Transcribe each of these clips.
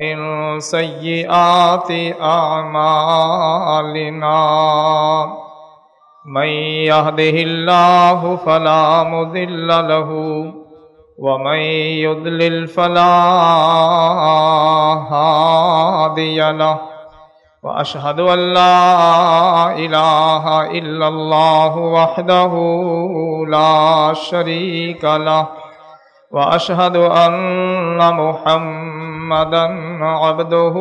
من سيئات أعمالنا من يهده الله فلا مذل له ومن يضلل فلا هادي له. وأشهد أن لا إله إلا الله وحده لا شريك له. وأشهد أن محمد محمدا عبده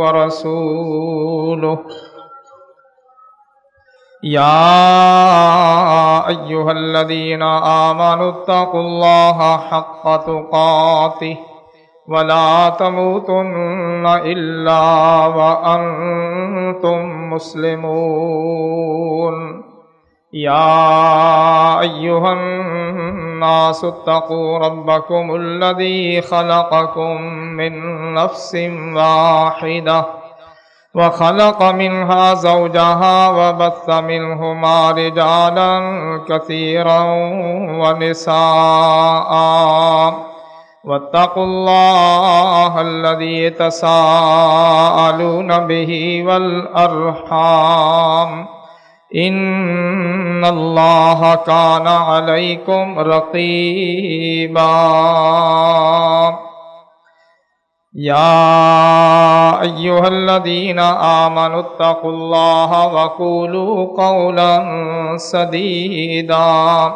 ورسوله. يا أيها الذين آمنوا اتقوا الله حق تقاته ولا تموتن إلا وأنتم مسلمون. يا أيها الناس اتقوا ربكم الذي خلقكم من نفس واحدة وخلق منها زوجها وبث منهما رجالا كثيرا ونساء. واتقوا الله الذي تساءلون به والأرحام. إن الله كان عليكم رقيبا يا أيها الذين آمنوا اتقوا الله وقولوا قولا سديدا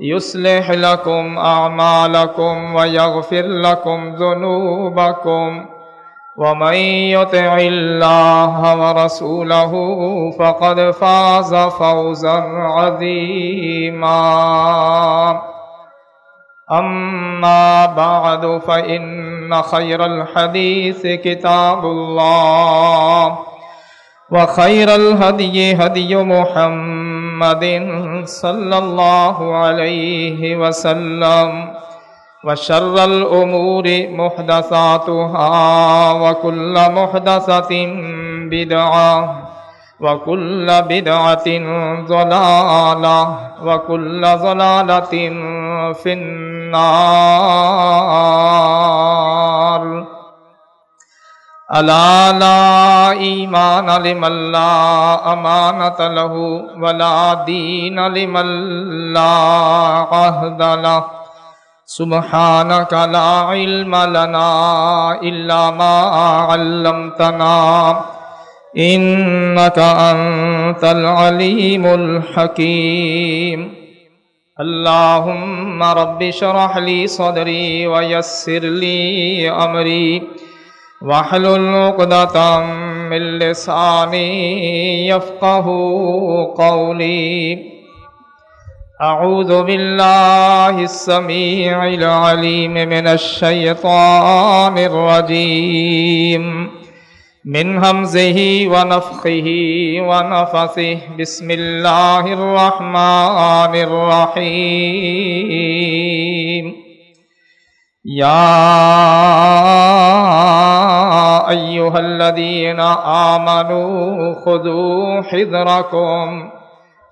يصلح لكم أعمالكم ويغفر لكم ذنوبكم ومن يطع الله ورسوله فقد فاز فوزا عظيما. أما بعد، فإن خير الحديث كتاب الله، وخير الهدي هدي محمد صلى الله عليه وسلم. وشر الأمور محدثاتها وكل محدثة بدعة وكل بدعة ضلالة وكل ضلالة في النار. ألا لا إيمان لمن لا أمانة له ولا دين لمن لا عهد له. سبحانك لا علم لنا إلا ما علمتنا. إنك أنت العليم الحكيم. اللهم رب شرح لي صدري ويسر لي أمري. واحلل عقدة من لساني يفقه قولي. أعوذ بالله السميع العليم من الشيطان الرجيم. من همزه ونفخه ونفثه. بسم الله الرحمن الرحيم. يا أيها الذين آمنوا خذوا حذركم.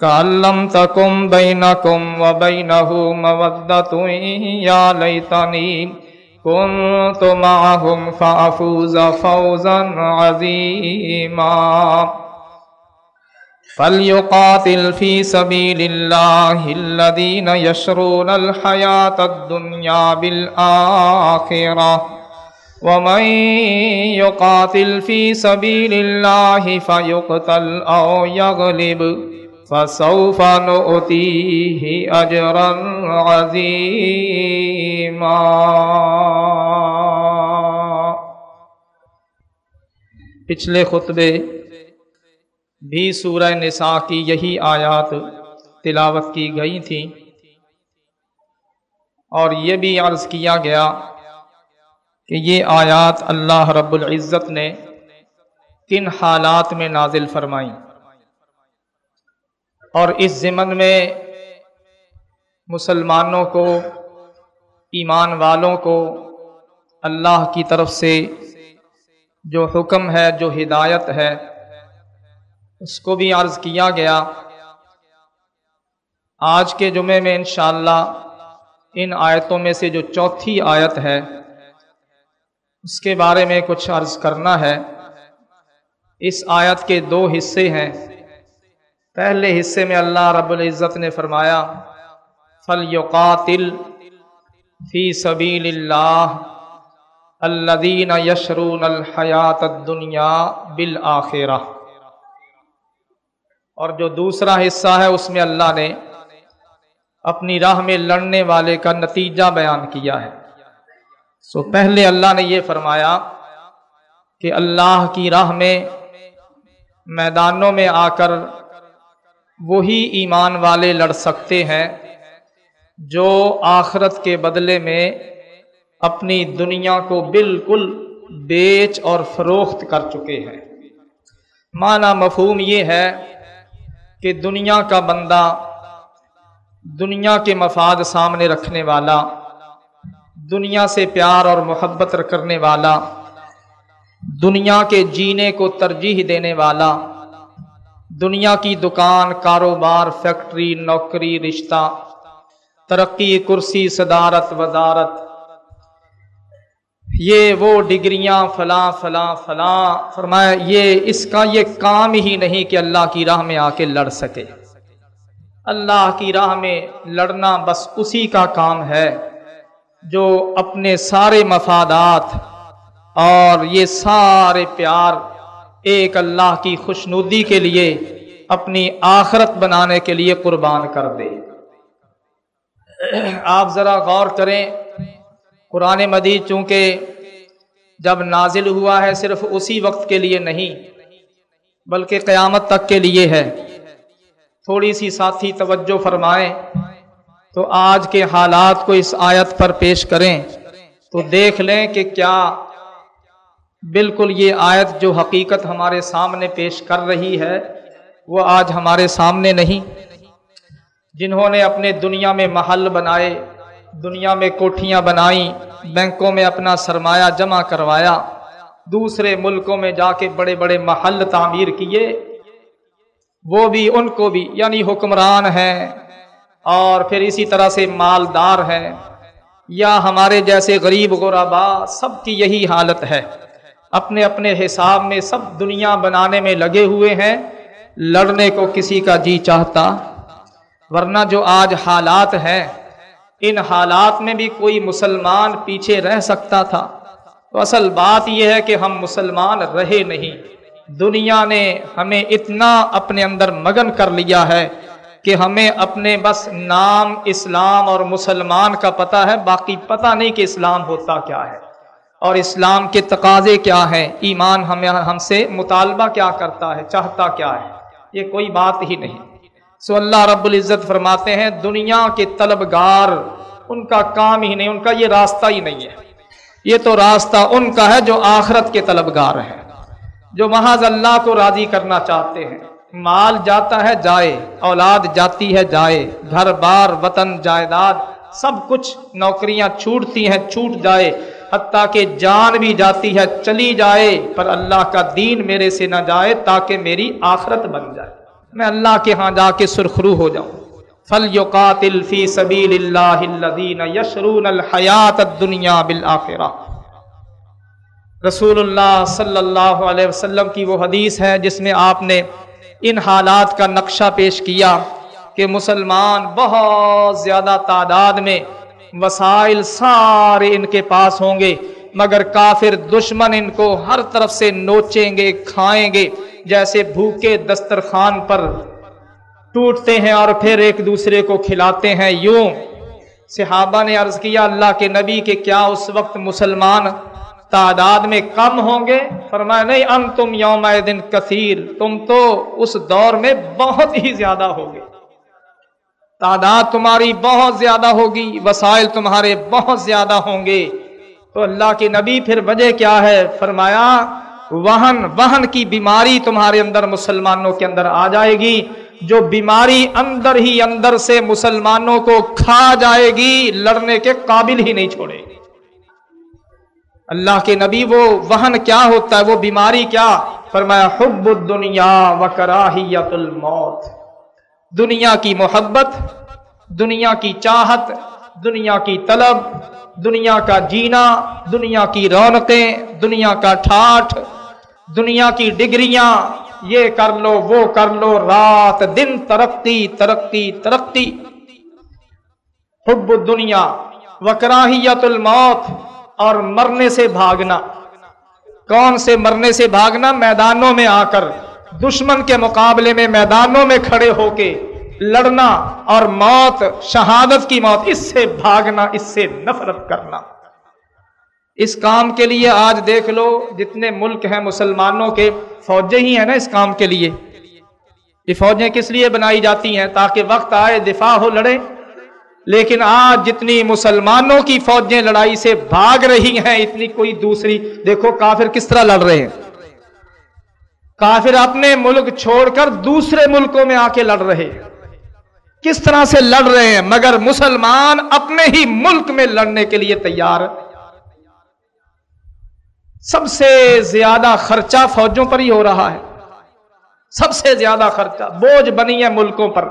كأن لم تكن بينكم وبينه مودة يا ليتني كنت معهم فأفوز فوزا عظيما فليقاتل في سبيل الله الذين يشرون الحياة الدنيا بالآخرة ومن يقاتل في سبيل الله فيقتل أو يغلب فسوف نؤتيه أجرا عظيما. پچھلے خطبے بھی سورہ نساء کی یہی آیات تلاوت کی گئی تھیں اور یہ بھی عرض کیا گیا کہ یہ آیات اللہ رب العزت نے کن حالات میں نازل فرمائی اور اس ضمن میں مسلمانوں کو، ایمان والوں کو اللہ کی طرف سے جو حکم ہے، جو ہدایت ہے، اس کو بھی عرض کیا گیا۔ آج کے جمعے میں انشاءاللہ ان آیتوں میں سے جو چوتھی آیت ہے، اس کے بارے میں کچھ عرض کرنا ہے۔ اس آیت کے دو حصے ہیں۔ پہلے حصے میں اللہ رب العزت نے فرمایا فل یوقاتل فی سبیل اللہ الدین یشرون الحیات دنیا بالآخرہ اور جو دوسرا حصہ ہے، اس میں اللہ نے اپنی راہ میں لڑنے والے کا نتیجہ بیان کیا ہے۔ سو پہلے اللہ نے یہ فرمایا کہ اللہ کی راہ میں میدانوں میں آ کر وہی ایمان والے لڑ سکتے ہیں جو آخرت کے بدلے میں اپنی دنیا کو بالکل بیچ اور فروخت کر چکے ہیں۔ معنی مفہوم یہ ہے کہ دنیا کا بندہ دنیا کے مفاد سامنے رکھنے والا، دنیا سے پیار اور محبت کرنے والا، دنیا کے جینے کو ترجیح دینے والا دنیا کی دکان، کاروبار، فیکٹری، نوکری، رشتہ، ترقی، کرسی، صدارت، وزارت۔ یہ وہ ڈگریاں فلاں فلاں فلاں۔ فرمایا، یہ اس کا یہ کام ہی نہیں کہ اللہ کی راہ میں آ کے لڑ سکے۔ اللہ کی راہ میں لڑنا بس اسی کا کام ہے جو اپنے سارے مفادات اور یہ سارے پیار ایک اللہ کی خوشنودی کے لیے، اپنی آخرت بنانے کے لیے قربان کر دے۔ آپ ذرا غور کریں، قرآن مدید چونکہ جب نازل ہوا ہے، صرف اسی وقت کے لیے نہیں، بلکہ قیامت تک کے لیے ہے۔ تھوڑی سی ساتھی توجہ فرمائیں۔ تو آج کے حالات کو اس آیت پر پیش کریں۔ تو دیکھ لیں کہ کیا بالکل یہ آیت جو حقیقت ہمارے سامنے پیش کر رہی ہے، وہ آج ہمارے سامنے نہیں۔ جنہوں نے اپنے دنیا میں محل بنائے، دنیا میں کوٹھیاں بنائیں، بینکوں میں اپنا سرمایہ جمع کروایا، دوسرے ملکوں میں جا کے بڑے بڑے محل تعمیر کیے، وہ بھی ان کو بھی یعنی حکمران ہیں اور پھر اسی طرح سے مالدار ہیں۔ یا ہمارے جیسے غریب غربا، سب کی یہی حالت ہے۔ اپنے اپنے حساب میں سب دنیا بنانے میں لگے ہوئے ہیں، لڑنے کو کسی کا جی چاہتا، ورنہ جو آج حالات ہیں، ان حالات میں بھی کوئی مسلمان پیچھے رہ سکتا تھا۔ تو اصل بات یہ ہے کہ ہم مسلمان رہے نہیں۔ دنیا نے ہمیں اتنا اپنے اندر مگن کر لیا ہے کہ ہمیں اپنے بس نام اسلام اور مسلمان کا پتہ ہے، باقی پتہ نہیں کہ اسلام ہوتا کیا ہے۔ اور اسلام کے تقاضے کیا ہیں؟ ایمان ہمیں ہم سے مطالبہ کیا کرتا ہے؟ چاہتا کیا ہے؟ یہ کوئی بات ہی نہیں۔ سو اللہ رب العزت فرماتے ہیں، دنیا کے طلبگار، ان کا کام ہی نہیں، ان کا یہ راستہ ہی نہیں ہے۔ یہ تو راستہ ان کا ہے جو آخرت کے طلبگار ہیں، جو محض اللہ کو راضی کرنا چاہتے ہیں۔ مال جاتا ہے، جائے۔ اولاد جاتی ہے، جائے۔ گھر، بار، وطن، جائیداد، سب کچھ نوکریاں چھوٹتی ہیں، چھوٹ جائے۔ حتیٰ کہ جان بھی جاتی ہے، چلی جائے، پر اللہ کا دین میرے سے نہ جائے تاکہ میری آخرت بن جائے۔ میں اللہ کے ہاں جا کے سرخرو ہو جاؤں۔ فل یقاتل فی سبیل اللہ الذین یشرون الحیات الدنیا بالآخرہ رسول اللہ صلی اللہ علیہ وسلم کی وہ حدیث ہے جس میں آپ نے ان حالات کا نقشہ پیش کیا کہ مسلمان بہت زیادہ تعداد میں وسائل سارے ان کے پاس ہوں گے، مگر کافر دشمن ان کو ہر طرف سے نوچیں گے، کھائیں گے، جیسے بھوکے دسترخوان پر ٹوٹتے ہیں اور پھر ایک دوسرے کو کھلاتے ہیں۔ یوں صحابہ نے عرض کیا، اللہ کے نبی کے کیا اس وقت مسلمان تعداد میں کم ہوں گے؟ فرمایا، نہیں ان تم یوم دن کثیر، تم تو اس دور میں بہت ہی زیادہ ہوگے تعداد تمہاری بہت زیادہ ہوگی، وسائل تمہارے بہت زیادہ ہوں گے۔ تو اللہ کے نبی پھر وجہ کیا ہے؟ فرمایا، وہن وہن کی بیماری تمہارے اندر مسلمانوں کے اندر آ جائے گی۔ جو بیماری اندر ہی اندر سے مسلمانوں کو کھا جائے گی، لڑنے کے قابل ہی نہیں چھوڑے۔ گی اللہ کے نبی وہ وہن کیا ہوتا ہے؟ وہ بیماری کیا؟ فرمایا، حب الدنیا و کراہیت الموت۔ دنیا کی محبت، دنیا کی چاہت، دنیا کی طلب، دنیا کا جینا، دنیا کی رونقیں، دنیا کا ٹھاٹ دنیا کی ڈگریاں، یہ کر لو، وہ کر لو، رات دن ترقی ترقی ترقی۔ حب الدنیا وکراہیت الموت اور مرنے سے بھاگنا۔ کون سے مرنے سے بھاگنا؟ میدانوں میں آ کر۔ دشمن کے مقابلے میں میدانوں میں کھڑے ہو کے لڑنا اور موت، شہادت کی موت، اس سے بھاگنا، اس سے نفرت کرنا۔ اس کام کے لیے آج دیکھ لو جتنے ملک ہیں مسلمانوں کے، فوجیں ہی ہیں نا اس کام کے لیے۔ یہ فوجیں کس لیے بنائی جاتی ہیں؟ تاکہ وقت آئے، دفاع ہو، لڑے۔ لیکن آج جتنی مسلمانوں کی فوجیں لڑائی سے بھاگ رہی ہیں، اتنی کوئی دوسری، دیکھو کافر کس طرح لڑ رہے ہیں۔ کافر اپنے ملک چھوڑ کر دوسرے ملکوں میں آ کے لڑ رہے۔ کس طرح سے لڑ رہے ہیں؟ مگر مسلمان اپنے ہی ملک میں لڑنے کے لیے تیار۔ سب سے زیادہ خرچہ فوجوں پر ہی ہو رہا ہے۔ سب سے زیادہ خرچہ بوجھ بنی ہے ملکوں پر۔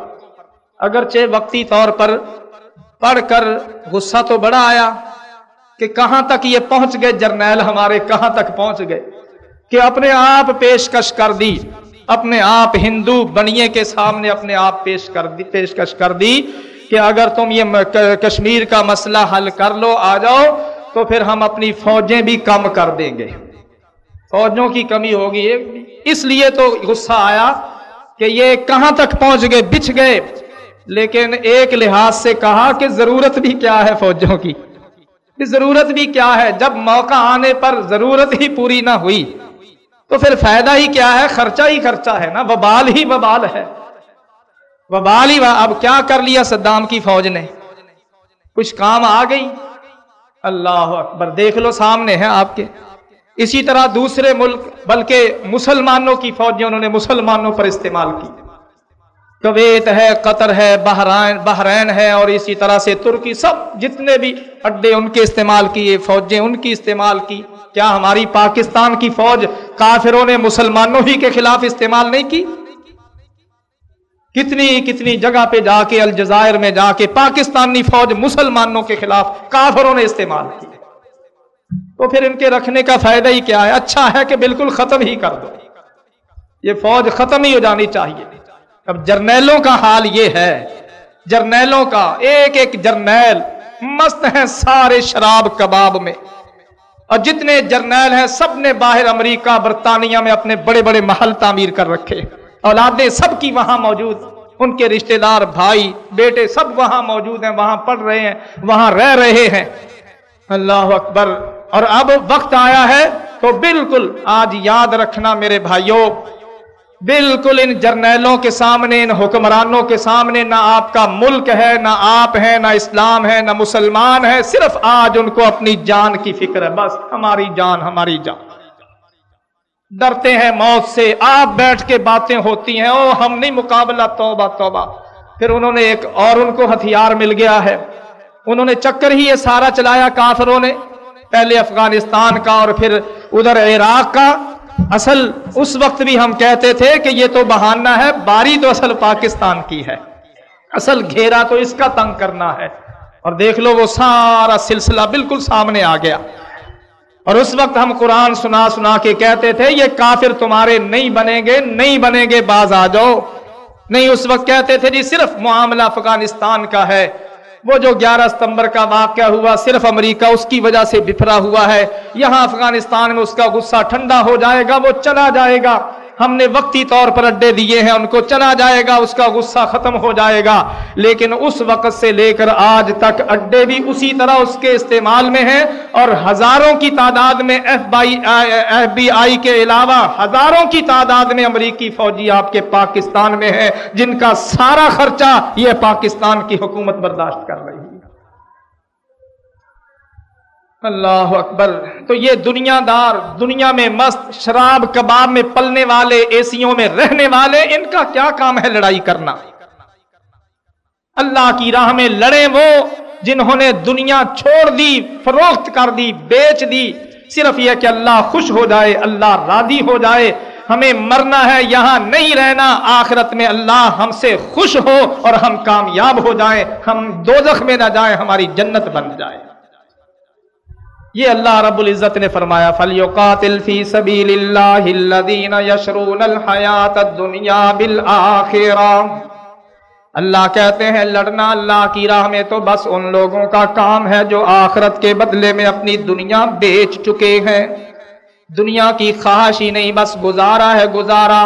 اگرچہ وقتی طور پر پڑھ کر غصہ تو بڑا آیا کہ کہاں تک یہ پہنچ گئے جرنیل ہمارے، کہاں تک پہنچ گئے؟ کہ اپنے آپ پیشکش کر دی۔ اپنے آپ ہندو بنیے کے سامنے اپنے آپ پیش کر دی، پیشکش کر دی کہ اگر تم یہ کشمیر کا مسئلہ حل کر لو، آ جاؤ تو پھر ہم اپنی فوجیں بھی کم کر دیں گے۔ فوجوں کی کمی ہوگی۔ اس لیے تو غصہ آیا کہ یہ کہاں تک پہنچ گئے بچ گئے۔ لیکن ایک لحاظ سے کہا کہ ضرورت بھی کیا ہے فوجوں کی۔ ضرورت بھی کیا ہے۔ جب موقع آنے پر ضرورت ہی پوری نہ ہوئی۔ تو پھر فائدہ ہی کیا ہے؟ خرچہ ہی خرچہ ہے نا۔ وبال ہی وبال ہے۔ وبال ہی اب کیا کر لیا صدام کی فوج نے؟ کچھ کام آ گئی۔ اللہ اکبر، دیکھ لو سامنے ہے آپ کے۔ اسی طرح دوسرے ملک، بلکہ مسلمانوں کی فوجیں انہوں نے مسلمانوں پر استعمال کی۔ کویت ہے، قطر ہے بحرائن بحرین ہے اور اسی طرح سے ترکی، سب جتنے بھی اڈے ان کے استعمال کیے، فوجیں ان کی استعمال کی۔ کیا ہماری پاکستان کی فوج کافروں نے مسلمانوں ہی کے خلاف استعمال نہیں کی؟ کتنی کتنی جگہ پہ جا کے الجزائر میں جا کے پاکستانی فوج مسلمانوں کے خلاف کافروں نے استعمال کی۔ تو پھر ان کے رکھنے کا فائدہ ہی کیا ہے؟ اچھا ہے کہ بالکل ختم ہی کر دو۔ یہ فوج ختم ہی ہو جانی چاہیے۔ اب جرنیلوں کا حال یہ ہے۔ جرنیلوں کا ایک ایک جرنیل مست ہیں سارے شراب کباب میں۔ اور جتنے جرنیل ہیں سب نے باہر امریکہ، برطانیہ میں اپنے بڑے بڑے محل تعمیر کر رکھے۔ اولادیں سب کی وہاں موجود۔ ان کے رشتہ دار، بھائی، بیٹے سب وہاں موجود ہیں، وہاں پڑھ رہے ہیں، وہاں رہ رہے ہیں۔ اللہ اکبر۔ اور اب وقت آیا ہے تو بالکل آج یاد رکھنا میرے بھائیوں بالکل ان جرنیلوں کے سامنے، ان حکمرانوں کے سامنے نہ آپ کا ملک ہے، نہ آپ ہیں، نہ اسلام ہے، نہ مسلمان ہے، صرف آج ان کو اپنی جان کی فکر ہے۔ بس ہماری جان ہماری جان۔ ڈرتے ہیں موت سے۔ آپ بیٹھ کے باتیں ہوتی ہیں۔ او ہم نہیں، مقابلہ، توبہ توبہ۔ پھر انہوں نے ایک اور ان کو ہتھیار مل گیا ہے۔ انہوں نے چکر ہی یہ سارا چلایا کافروں نے۔ پہلے افغانستان کا اور پھر ادھر عراق کا۔ اصل اس وقت بھی ہم کہتے تھے کہ یہ تو بہانہ ہے، باری تو اصل پاکستان کی ہے۔ اصل گھیرا تو اس کا تنگ کرنا ہے۔ اور دیکھ لو وہ سارا سلسلہ بالکل سامنے آ گیا۔ اور اس وقت ہم قرآن سنا سنا کے کہتے تھے، یہ کافر تمہارے نہیں بنیں گے، نہیں بنیں گے، باز آ جاؤ۔ نہیں، اس وقت کہتے تھے جی صرف معاملہ افغانستان کا ہے۔ وہ جو گیارہ ستمبر کا واقعہ ہوا صرف امریکہ اس کی وجہ سے بفرا ہوا ہے، یہاں افغانستان میں اس کا غصہ ٹھنڈا ہو جائے گا، وہ چلا جائے گا۔ ہم نے وقتی طور پر اڈے دیے ہیں، ان کو چلا جائے گا، اس کا غصہ ختم ہو جائے گا۔ لیکن اس وقت سے لے کر آج تک اڈے بھی اسی طرح اس کے استعمال میں ہیں اور ہزاروں کی تعداد میں F by F B I کے علاوہ ہزاروں کی تعداد میں امریکی فوجی آپ کے پاکستان میں ہیں، جن کا سارا خرچہ یہ پاکستان کی حکومت برداشت کر رہی ہے۔ اللہ اکبر۔ تو یہ دنیا دار دنیا میں مست، شراب کباب میں پلنے والے، ایسیوں میں رہنے والے، ان کا کیا کام ہے لڑائی کرنا؟ اللہ کی راہ میں لڑے وہ جنہوں نے دنیا چھوڑ دی، فروخت کر دی، بیچ دی۔ صرف یہ کہ اللہ خوش ہو جائے، اللہ راضی ہو جائے۔ ہمیں مرنا ہے، یہاں نہیں رہنا۔ آخرت میں اللہ ہم سے خوش ہو اور ہم کامیاب ہو جائیں۔ ہم دوزخ میں نہ جائیں، ہماری جنت بن جائے۔ یہ اللہ رب العزت نے فرمایا فلیقاتل فی سبیل اللہ الذین یشرون الحیات الدنیا بالآخرہ اللہ کہتے ہیں، لڑنا اللہ کی راہ میں تو بس ان لوگوں کا کام ہے جو آخرت کے بدلے میں اپنی دنیا بیچ چکے ہیں۔ دنیا کی خواہش ہی نہیں، بس گزارا ہے گزارا۔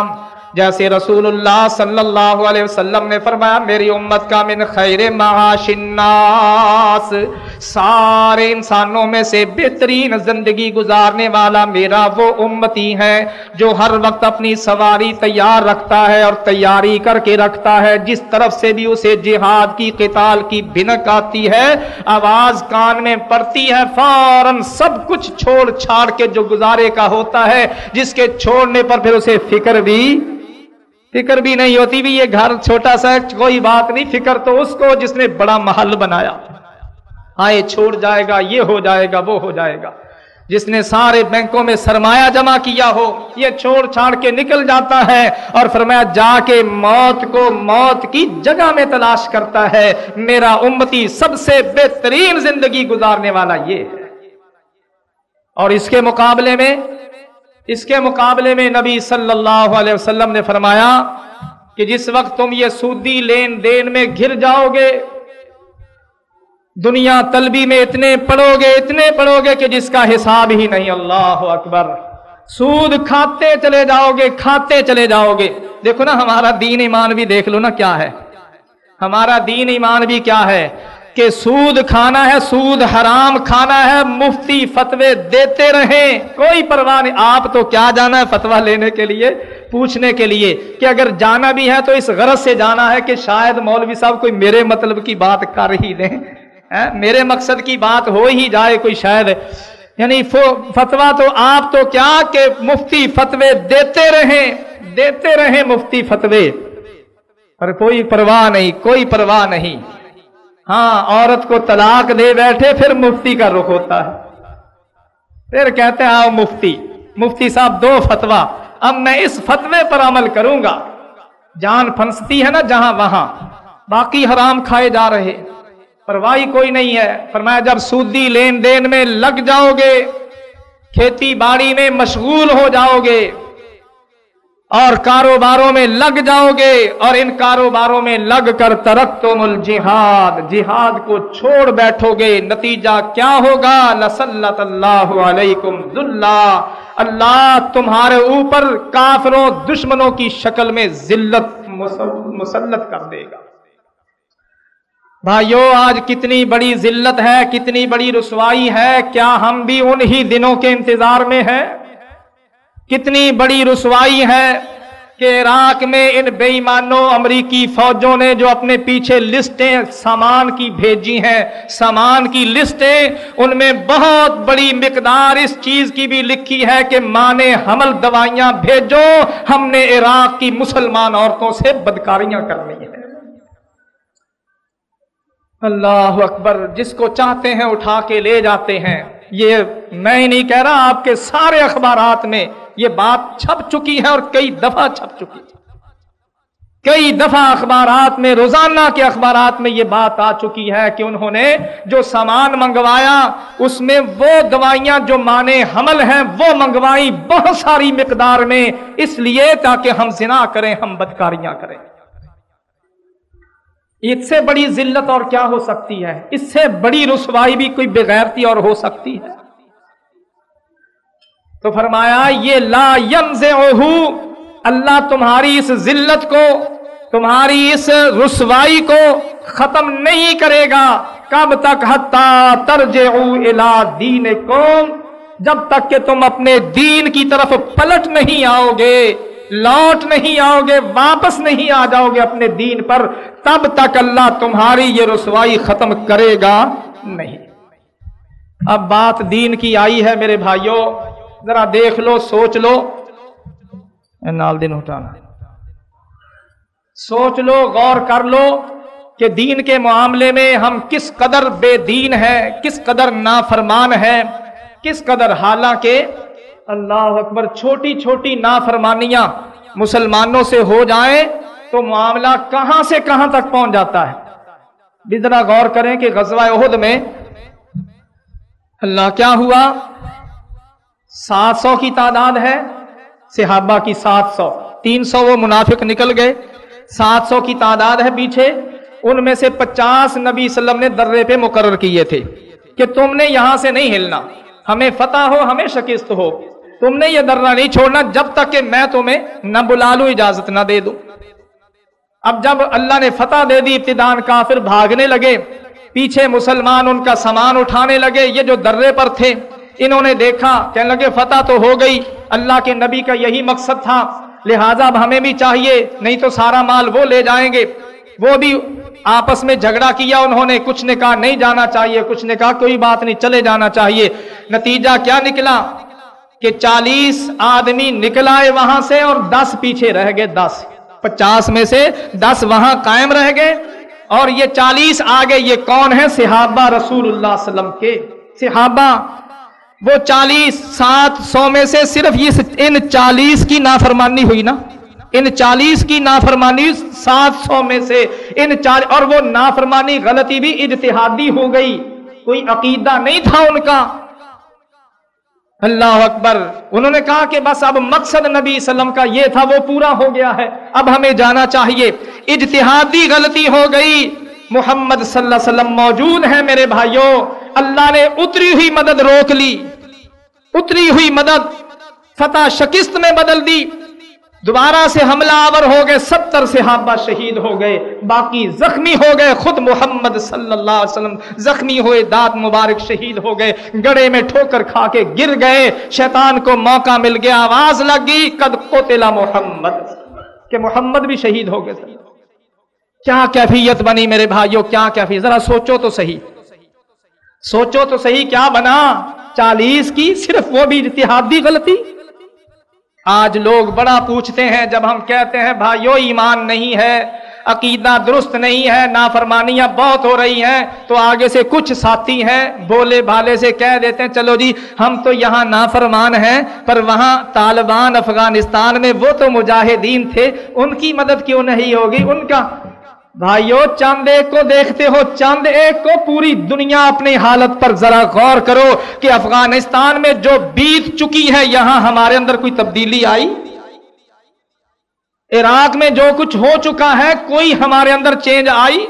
جیسے رسول اللہ صلی اللہ علیہ وسلم نے فرمایا، میری امت کا من خیر معاش الناس۔ سارے انسانوں میں سے بہترین زندگی گزارنے والا میرا وہ امتی ہے جو ہر وقت اپنی سواری تیار رکھتا ہے اور تیاری کر کے رکھتا ہے۔ جس طرف سے بھی اسے جہاد کی قتال کی بھنک آتی ہے، آواز کان میں پڑتی ہے، فوراً سب کچھ چھوڑ چھاڑ کے جو گزارے کا ہوتا ہے، جس کے چھوڑنے پر پھر اسے فکر بھی فکر بھی نہیں ہوتی بھی یہ گھر چھوٹا سا کوئی بات نہیں، فکر تو اس کو جس نے بڑا محل بنایا۔ ہاں یہ چھوڑ جائے گا، یہ ہو جائے گا، وہ ہو جائے گا۔ جس نے سارے بینکوں میں سرمایہ جمع کیا ہو، یہ چھوڑ چھاڑ کے نکل جاتا ہے اور فرمایا، جا کے موت کو موت کی جگہ میں تلاش کرتا ہے۔ میرا امتی سب سے بہترین زندگی گزارنے والا یہ ہے۔ اور اس کے مقابلے میں اس کے مقابلے میں نبی صلی اللہ علیہ وسلم نے فرمایا کہ جس وقت تم یہ سودی لین دین میں گر جاؤ گے، دنیا طلبی میں اتنے پڑھو گے، اتنے پڑھو گے کہ جس کا حساب ہی نہیں، اللہ اکبر۔ سود کھاتے چلے جاؤ گے، کھاتے چلے جاؤ گے۔ دیکھو نا، ہمارا دین ایمان بھی دیکھ لو نا کیا ہے۔ ہمارا دین ایمان بھی کیا ہے۔ کہ سود کھانا ہے، سود حرام کھانا ہے، مفتی فتوے دیتے رہیں۔ کوئی پرواہ نہیں، آپ تو کیا جانا ہے فتوا لینے کے لیے، پوچھنے کے لیے کہ اگر جانا بھی ہے تو اس غرض سے جانا ہے کہ شاید مولوی صاحب کوئی میرے مطلب کی بات کر ہی دیں۔ میرے مقصد کی بات ہو ہی جائے کوئی شاید۔ یعنی فتوا تو آپ تو کیا کہ مفتی فتوے دیتے رہیں۔ دیتے رہیں مفتی فتوے۔ پر کوئی پرواہ نہیں، کوئی پرواہ نہیں۔ ہاں عورت کو طلاق دے بیٹھے، پھر مفتی کا رخ ہوتا ہے۔ پھر کہتے ہیں، آؤ مفتی۔ مفتی صاحب دو فتوا اب میں اس فتوے پر عمل کروں گا۔ جان پھنستی ہے نا جہاں وہاں۔ باقی حرام کھائے جا رہے۔ پرواہی کوئی نہیں ہے۔ فرمایا، جب سودی لین دین میں لگ جاؤ گے، کھیتی باڑی میں مشغول ہو جاؤ گے۔ اور کاروباروں میں لگ جاؤ گے اور ان کاروباروں میں لگ کر ترک تم الجہاد، جہاد کو چھوڑ بیٹھو گے۔ نتیجہ کیا ہوگا؟ لسلط اللہ علیکم دلہ اللہ تمہارے اوپر کافروں دشمنوں کی شکل میں ذلت مسلط کر دے گا۔ بھائیو، آج کتنی بڑی ذلت ہے، کتنی بڑی رسوائی ہے، کیا ہم بھی انہی دنوں کے انتظار میں ہیں؟ کتنی بڑی رسوائی ہے کہ عراق میں ان بے ایمانوں امریکی فوجوں نے جو اپنے پیچھے لسٹیں سامان کی بھیجی ہیں، سامان کی لسٹیں، ان میں بہت بڑی مقدار اس چیز کی بھی لکھی ہے کہ مانے حمل دوائیاں بھیجو، ہم نے عراق کی مسلمان عورتوں سے بدکاریاں کرنی ہیں۔ اللہ اکبر، جس کو چاہتے ہیں اٹھا کے لے جاتے ہیں۔ یہ میں نہیں کہہ رہا، آپ کے سارے اخبارات میں یہ بات چھپ چکی ہے اور کئی دفعہ چھپ چکی کئی دفعہ اخبارات میں، روزانہ کے اخبارات میں یہ بات آ چکی ہے کہ انہوں نے جو سامان منگوایا، اس میں وہ دوائیاں جو مانے حمل ہیں، وہ منگوائی بہت ساری مقدار میں، اس لیے تاکہ ہم زنا کریں، ہم بدکاریاں کریں۔ اس سے بڑی ذلت اور کیا ہو سکتی ہے؟ اس سے بڑی رسوائی بھی کوئی بغیرتی اور ہو سکتی ہے۔ تو فرمایا، یہ لا یم اللہ تمہاری اس ذلت کو، تمہاری اس رسوائی کو ختم نہیں کرے گا۔ کب تک؟ حتا ترج الا دین قوم جب تک کہ تم اپنے دین کی طرف پلٹ نہیں آؤ گے۔ لوٹ نہیں آؤ گے، واپس نہیں آ جاؤ گے اپنے دین پر، تب تک اللہ تمہاری یہ رسوائی ختم کرے گا نہیں۔ اب بات دین کی آئی ہے میرے بھائیوں، ذرا دیکھ لو، سوچ لو۔ نال دن اٹھانا۔ سوچ لو، غور کر لو کہ دین کے معاملے میں ہم کس قدر بے دین ہے کس قدر نافرمان ہے کس قدر حالانکہ اللہ اکبر، چھوٹی چھوٹی نافرمانیاں مسلمانوں سے ہو جائیں تو معاملہ کہاں سے کہاں تک پہنچ جاتا ہے؟ ذرا غور کریں کہ غزوہ عہد میں اللہ کیا ہوا؟ سات سو کی تعداد ہے، صحابہ کی سات سو۔ تین سو وہ منافق نکل گئے۔ سات سو کی تعداد ہے پیچھے۔ ان میں سے پچاس نبی وسلم نے درے پہ مقرر کیے تھے کہ تم نے یہاں سے نہیں ہلنا۔ ہمیں فتح ہو، ہمیں شکست ہو۔ تم نے یہ درہ نہیں چھوڑنا جب تک کہ میں تمہیں نہ بلا لوں، اجازت نہ دے دوں۔ اب جب اللہ نے فتح دے دی، ابتدان کافر بھاگنے لگے۔ پیچھے مسلمان ان کا سامان اٹھانے لگے۔ یہ جو درے پر تھے، انہوں نے دیکھا، کہنے لگے، فتح تو ہو گئی۔ اللہ کے نبی کا یہی مقصد تھا۔ لہذا اب ہمیں بھی چاہیے، نہیں تو سارا مال وہ لے جائیں گے۔ وہ بھی آپس میں جھگڑا کیا انہوں نے۔ کچھ نے کہا، نہیں جانا چاہیے۔ کچھ نے کہا، کوئی بات نہیں، چلے جانا چاہیے۔ نتیجہ کیا نکلا؟ کہ چالیس آدمی نکل آئے وہاں سے اور دس پیچھے رہ گئے، دس۔ پچاس میں سے دس وہاں قائم رہ گئے۔ اور یہ چالیس آگے یہ کون ہے؟ صحابہ رسول اللہ علیہ وسلم کے۔ صحابہ، وہ چالیس، سات سو میں سے صرف یہ ان چالیس کی نافرمانی ہوئی نا۔ ان چالیس کی نافرمانی سات سو میں سے۔ ان چار اور وہ نافرمانی غلطی بھی اجتہادی ہو گئی۔ کوئی عقیدہ نہیں تھا ان کا۔ اللہ اکبر۔ انہوں نے کہا کہ بس اب مقصد نبی وسلم کا یہ تھا، وہ پورا ہو گیا ہے۔ اب ہمیں جانا چاہیے۔ اجتہادی غلطی ہو گئی۔ محمد صلی اللہ علیہ وسلم موجود ہیں میرے بھائیوں۔ اللہ نے اتری ہوئی مدد روک لی۔ اتری ہوئی مدد۔ فتح شکست میں بدل دی۔ دوبارہ سے حملہ آور ہو گئے، ستر صحابہ شہید ہو گئے، باقی زخمی ہو گئے۔ خود محمد صلی اللہ علیہ وسلم زخمی ہوئے دانت مبارک شہید ہو گئے، گڑے میں ٹھوکر کھا کے گر گئے۔ شیطان کو موقع مل گیا، آواز لگی، قد قتل محمد۔ کہ محمد بھی شہید ہو گئے کیا کیفیت بنی میرے بھائیوں کیا کیفیت؟ ذرا سوچو تو صحیح۔ سوچو تو صحیح، کیا بنا؟ چالیس کی صرف وہ بھی اتحادی غلطی؟ آج لوگ بڑا پوچھتے ہیں جب ہم کہتے ہیں بھائیو، ایمان نہیں ہے، عقیدہ درست نہیں ہے، نافرمانیاں بہت ہو رہی ہیں، تو آگے سے کچھ ساتھی ہیں، بولے بھالے سے کہہ دیتے ہیں، چلو جی ہم تو یہاں نافرمان ہیں، پر وہاں طالبان افغانستان میں وہ تو مجاہدین تھے، ان کی مدد کیوں نہیں ہوگی؟ ان کا بھائیو، چاند ایک کو دیکھتے ہو، چاند ایک کو پوری دنیا اپنی حالت پر ذرا غور کرو کہ افغانستان میں جو بیت چکی ہے، یہاں ہمارے اندر کوئی تبدیلی آئی؟ عراق میں جو کچھ ہو چکا ہے، کوئی ہمارے اندر چینج آئی؟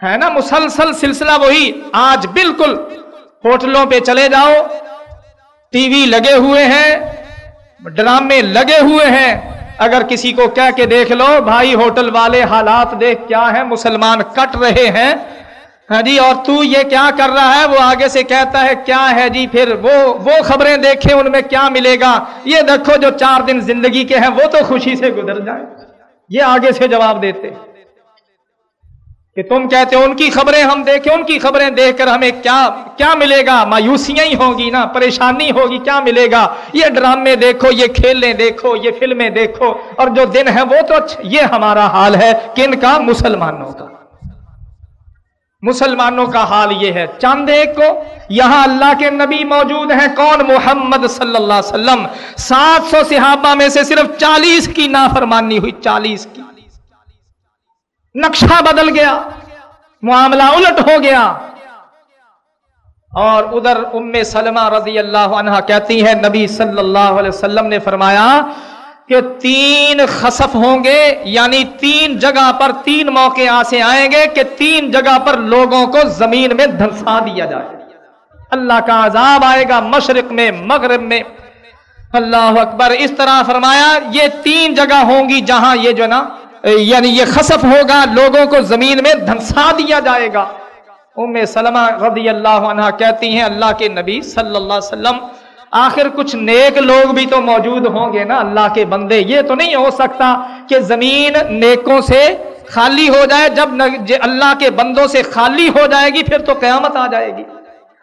ہے نا، مسلسل سلسلہ وہی۔ آج بالکل ہوٹلوں پہ چلے جاؤ، ٹی وی لگے ہوئے ہیں، ڈرامے لگے ہوئے ہیں۔ اگر کسی کو کہہ کے دیکھ لو، بھائی ہوٹل والے حالات دیکھ کیا ہیں، مسلمان کٹ رہے ہیں۔ ہاں جی اور تو یہ کیا کر رہا ہے؟ وہ آگے سے کہتا ہے، کیا ہے جی؟ پھر وہ وہ خبریں دیکھیں، ان میں کیا ملے گا؟ یہ دیکھو جو چار دن زندگی کے ہیں، وہ تو خوشی سے گزر جائیں یہ آگے سے جواب دیتے۔ کہ تم کہتے ہو، ان کی خبریں ہم دیکھیں، ان کی خبریں دیکھ کر ہمیں کیا کیا ملے گا؟ مایوسیاں ہی ہوگی نا، پریشانی ہوگی، کیا ملے گا؟ یہ ڈرامے دیکھو، یہ کھیلیں دیکھو، یہ فلمیں دیکھو، اور جو دن ہے وہ تو اچھا، یہ ہمارا حال ہے کن کا مسلمانوں کا۔ مسلمانوں کا حال یہ ہے۔ چاند ایک کو یہاں اللہ کے نبی موجود ہیں، کون؟ محمد صلی اللہ علیہ وسلم۔ سات سو صحابہ میں سے صرف چالیس کی نافرمانی ہوئی، چالیس کی۔ نقشہ بدل گیا، معاملہ الٹ ہو گیا۔ اور ادھر ام سلمہ رضی اللہ عنہ کہتی ہے نبی صلی اللہ علیہ وسلم نے فرمایا کہ تین خصف ہوں گے یعنی تین جگہ پر تین موقع آسے آئیں گے کہ تین جگہ پر لوگوں کو زمین میں دھنسا دیا جائے۔ اللہ کا عذاب آئے گا مشرق میں، مغرب میں۔ اللہ اکبر اس طرح فرمایا، یہ تین جگہ ہوں گی جہاں یہ جو نا یعنی یہ خصف ہوگا، لوگوں کو زمین میں دھنسا دیا جائے گا۔ ام سلمہ رضی اللہ عنہ کہتی ہیں، اللہ کے نبی صلی اللہ علیہ وسلم، آخر کچھ نیک لوگ بھی تو موجود ہوں گے نا اللہ کے بندے۔ یہ تو نہیں ہو سکتا کہ زمین نیکوں سے خالی ہو جائے، جب اللہ کے بندوں سے خالی ہو جائے گی، پھر تو قیامت آ جائے گی۔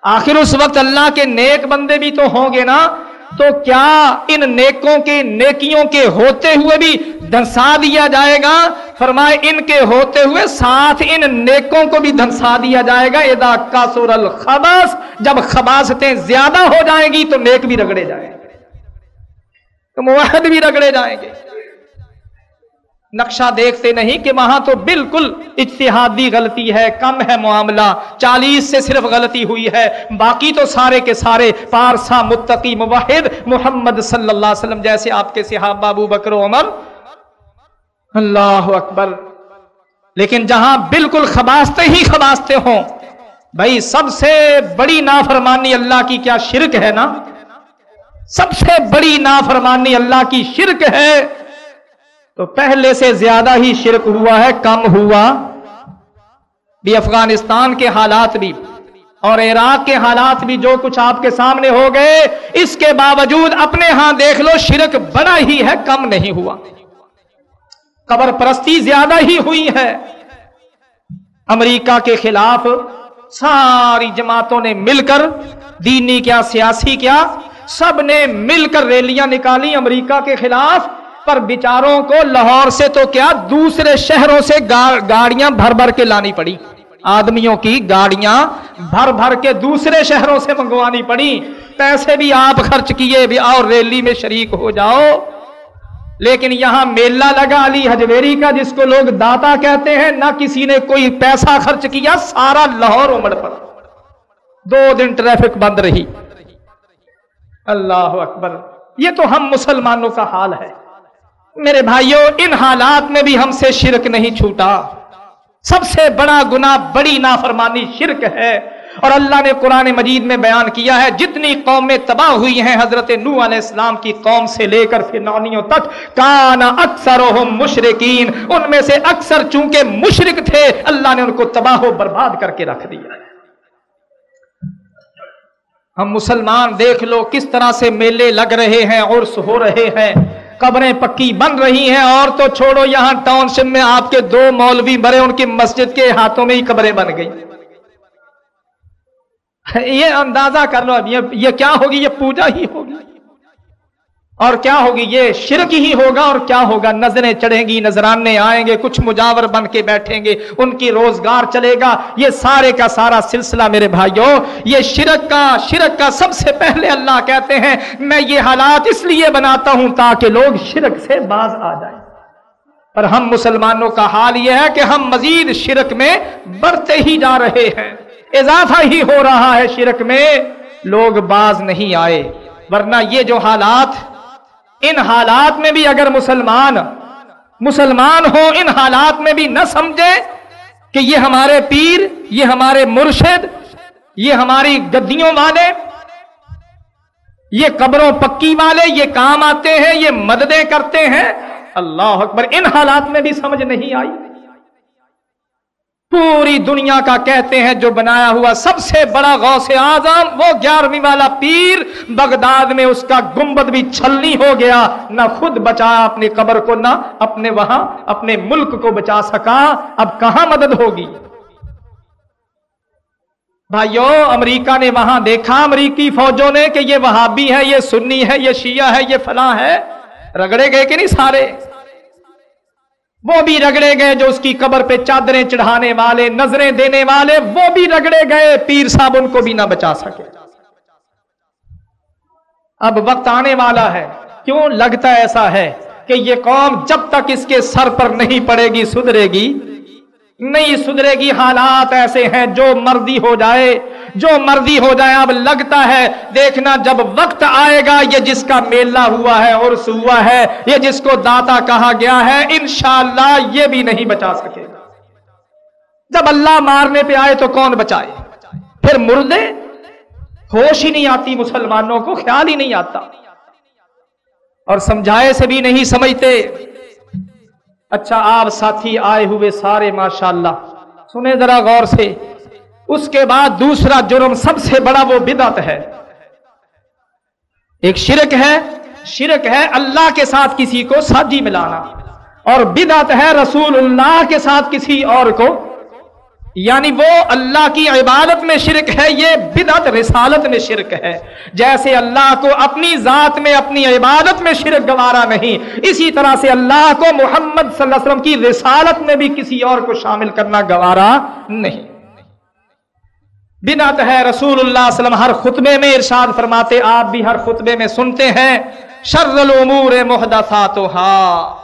آخر اس وقت اللہ کے نیک بندے بھی تو ہوں گے نا۔ تو کیا ان نیکوں کے نیکیوں کے ہوتے ہوئے بھی دھنسا دیا جائے گا۔ فرمائے ان کے ہوتے ہوئے ساتھ ان نیکوں کو بھی دھنسا دیا جائے گا۔ ادا کا سور الخباس جب خباستیں زیادہ ہو جائیں گی تو نیک بھی رگڑے جائیں گے۔ تو موحد بھی رگڑے جائیں گے۔ نقشہ دیکھتے نہیں کہ وہاں تو بالکل اتحادی غلطی ہے، کم ہے معاملہ۔ چالیس سے صرف غلطی ہوئی ہے۔ باقی تو سارے کے سارے پارسا متقی موحد محمد صلی اللہ علیہ وسلم جیسے آپ کے صحابہ ابو بکر عمر اللہ اکبر۔ لیکن جہاں بالکل خباستے ہی خباستے ہوں، بھائی سب سے بڑی نافرمانی اللہ کی کیا شرک ہے نا؟ سب سے بڑی نافرمانی اللہ کی شرک ہے۔ تو پہلے سے زیادہ ہی شرک ہوا ہے، کم ہوا۔ بھی افغانستان کے حالات بھی اور عراق کے حالات بھی جو کچھ آپ کے سامنے ہو گئے، اس کے باوجود اپنے ہاں دیکھ لو، شرک بڑا ہی ہے، کم نہیں ہوا۔ قبر پرستی زیادہ ہی ہوئی ہے۔ امریکہ کے خلاف ساری جماعتوں نے مل کر، دینی کیا، سیاسی کیا، سب نے مل کر ریلیاں نکالی امریکہ کے خلاف۔ پر بیچاروں کو لاہور سے تو کیا، دوسرے شہروں سے گاڑیاں بھر بھر کے لانی پڑی۔ آدمیوں کی گاڑیاں بھر بھر کے دوسرے شہروں سے منگوانی پڑی۔ پیسے بھی آپ خرچ کیے، بھی اور ریلی میں شریک ہو جاؤ۔ لیکن یہاں میلہ لگا علی حجویری کا، جس کو لوگ داتا کہتے ہیں، نہ کسی نے کوئی پیسہ خرچ کیا، سارا لاہور امڑ پر۔ دو دن ٹریفک بند رہی۔ اللہ اکبر۔ یہ تو ہم مسلمانوں کا حال ہے۔ میرے بھائیوں ان حالات میں بھی ہم سے شرک نہیں چھوٹا۔ سب سے بڑا گنا بڑی نافرمانی شرک ہے۔ اور اللہ نے قرآن مجید میں بیان کیا ہے، جتنی قومیں تباہ ہوئی ہیں حضرت نو علیہ السلام کی قوم سے لے کر فرنانیوں تک کانا اکثر مشرقین ان میں سے اکثر چونکہ مشرق تھے، اللہ نے ان کو تباہ و برباد کر کے رکھ دیا۔ ہم مسلمان دیکھ لو کس طرح سے میلے لگ رہے ہیں، عرس ہو رہے ہیں۔ قبریں پکی بن رہی ہیں، اور تو چھوڑو، یہاں ٹاؤن شپ میں آپ کے دو مولوی مرے، ان کی مسجد کے ہاتھوں میں ہی قبریں بن گئی یہ اندازہ کر لو اب، یہ کیا ہوگی؟ یہ پوجا ہی ہوگی۔ اور کیا ہوگی؟ یہ شرک ہی ہوگا اور کیا ہوگا؟ نظریں چڑھیں گی نظرانے آئیں گے، کچھ مجاور بن کے بیٹھیں گے، ان کی روزگار چلے گا۔ یہ سارے کا سارا سلسلہ میرے بھائیوں، یہ شرک کا شرک کا سب سے پہلے اللہ کہتے ہیں، میں یہ حالات اس لیے بناتا ہوں تاکہ لوگ شرک سے باز آ جائیں۔ اور ہم مسلمانوں کا حال یہ ہے کہ ہم مزید شرک میں بڑھتے ہی جا رہے ہیں۔ اضافہ ہی ہو رہا ہے شرک میں، لوگ باز نہیں آئے۔ ورنہ یہ جو حالات، ان حالات میں بھی اگر مسلمان مسلمان ہو، ان حالات میں بھی نہ سمجھے کہ یہ ہمارے پیر، یہ ہمارے مرشد، یہ ہماری گدیوں والے، یہ قبروں پکی والے، یہ کام آتے ہیں، یہ مددیں کرتے ہیں، اللہ اکبر، ان حالات میں بھی سمجھ نہیں آئی۔ پوری دنیا کا کہتے ہیں جو بنایا ہوا سب سے بڑا غوث اعظم، وہ گیارہویں والا پیر، بغداد میں اس کا گنبد بھی چھلنی ہو گیا۔ نہ خود بچایا اپنی قبر کو، نہ اپنے وہاں، اپنے ملک کو بچا سکا۔ اب کہاں مدد ہوگی؟ بھائیو، امریکہ نے وہاں دیکھا، امریکی فوجوں نے کہ یہ وہابی ہے، یہ سنی ہے، یہ شیعہ ہے، یہ فلاں ہے۔ رگڑے گئے کہ نہیں سارے؟ وہ بھی رگڑے گئے جو اس کی قبر پہ چادریں چڑھانے والے، نظریں دینے والے، وہ بھی رگڑے گئے، پیر صاحب ان کو بھی نہ بچا سکے۔ اب وقت آنے والا ہے۔ کیوں لگتا ایسا ہے کہ یہ قوم جب تک اس کے سر پر نہیں پڑے گی، سدھرے گی؟ نہیں سدھرے گی حالات ایسے ہیں جو مرضی ہو جائے، جو مرضی ہو جائے، اب لگتا ہے، دیکھنا جب وقت آئے گا، یہ جس کا میلہ ہوا ہے اور ہوا ہے، یہ جس کو داتا کہا گیا ہے، انشاءاللہ یہ بھی نہیں بچا سکے گا۔ جب اللہ مارنے پہ آئے تو کون بچائے؟ پھر مردے؟ ہوش ہی نہیں آتی مسلمانوں کو، خیال ہی نہیں آتا۔ اور سمجھائے سے بھی نہیں سمجھتے۔ اچھا آپ ساتھی آئے ہوئے سارے، ماشاءاللہ۔ سنیں ذرا غور سے۔ اس کے بعد دوسرا جرم سب سے بڑا وہ بدعت ہے۔ ایک شرک ہے شرک ہے اللہ کے ساتھ کسی کو ساجی ملانا اور بدعت ہے رسول اللہ کے ساتھ کسی اور کو یعنی وہ اللہ کی عبادت میں شرک ہے، یہ بدعت، رسالت میں شرک ہے۔ جیسے اللہ کو اپنی ذات میں، اپنی عبادت میں شرک گوارا نہیں، اسی طرح سے اللہ کو محمد صلی اللہ علیہ وسلم کی رسالت میں بھی کسی اور کو شامل کرنا گوارا نہیں۔ بدعت ہے، رسول اللہ علیہ وسلم ہر خطبے میں ارشاد فرماتے، آپ بھی ہر خطبے میں سنتے ہیں، شر الامور محدثاتها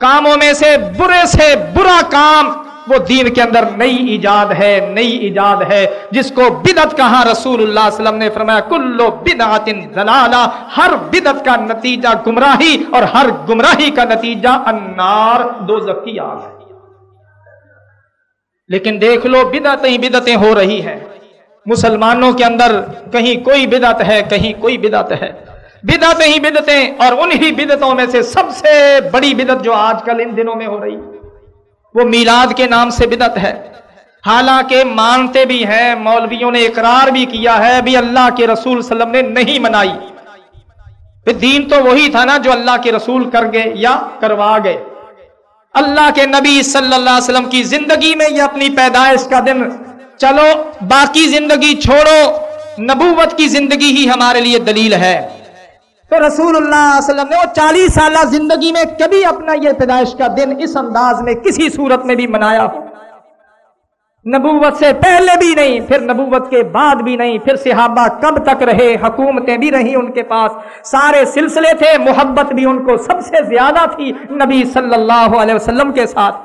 کاموں میں سے برے سے برا کام، وہ دین کے اندر نئی ایجاد ہے، نئی ایجاد ہے۔ جس کو بدت کہا رسول اللہ علیہ وسلم نے فرمایا، کلو بدعت ضلالہ، ہر بدت کا نتیجہ گمراہی اور ہر گمراہی کا نتیجہ انار دوزخ کی آگ ہے۔ لیکن دیکھ لو بدعتیں بدعتیں ہو رہی ہیں۔ مسلمانوں کے اندر کہیں کوئی بدعت ہے، کہیں کوئی بدعت ہے۔ بدعتیں ہی بدعتیں اور انہی بدعتوں میں سے سب سے بڑی بدعت جو آج کل ان دنوں میں ہو رہی وہ میلاد کے نام سے بدت ہے۔ حالانکہ مانتے بھی ہیں، مولویوں نے اقرار بھی کیا ہے بھی اللہ کے رسول صلی اللہ علیہ وسلم نے نہیں منائی۔ دین تو وہی تھا نا جو اللہ کے رسول کر گئے یا کروا گئے۔ اللہ کے نبی صلی اللہ علیہ وسلم کی زندگی میں یہ اپنی پیدائش کا دن۔ چلو، باقی زندگی چھوڑو، نبوت کی زندگی ہی ہمارے لیے دلیل ہے۔ تو رسول اللہ علیہ وسلم نے وہ چالیس سالہ زندگی میں کبھی اپنا یہ پیدائش کا دن اس انداز میں کسی صورت میں بھی منایا ہو۔ نبوت سے پہلے بھی نہیں، پھر نبوت کے بعد بھی نہیں، پھر صحابہ کب تک رہے؟ حکومتیں بھی رہی ان کے پاس، سارے سلسلے تھے، محبت بھی ان کو سب سے زیادہ تھی نبی صلی اللہ علیہ وسلم کے ساتھ۔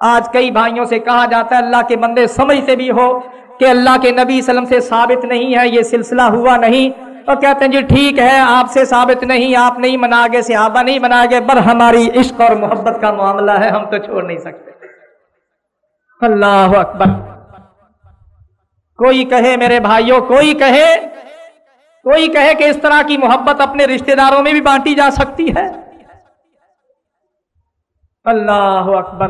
آج کئی بھائیوں سے کہا جاتا ہے، اللہ کے بندے سمجھتے بھی ہو کہ اللہ کے نبی وسلم سے ثابت نہیں ہے، یہ سلسلہ ہوا نہیں۔ اور کہتے ہیں جی ٹھیک ہے، آپ سے ثابت نہیں، آپ نہیں منا گے صحابہ نہیں منا گے پر ہماری عشق اور محبت کا معاملہ ہے، ہم تو چھوڑ نہیں سکتے۔ اللہ اکبر۔ کوئی کہے میرے بھائیوں، کوئی کہے کوئی کہے کہ اس طرح کی محبت اپنے رشتہ داروں میں بھی بانٹی جا سکتی ہے۔ اللہ اکبر۔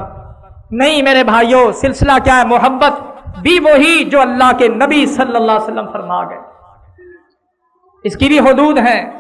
نہیں میرے بھائیوں، سلسلہ کیا ہے؟ محبت بھی وہی جو اللہ کے نبی صلی اللہ علیہ وسلم فرما گئے۔ اس کی بھی حدود ہیں۔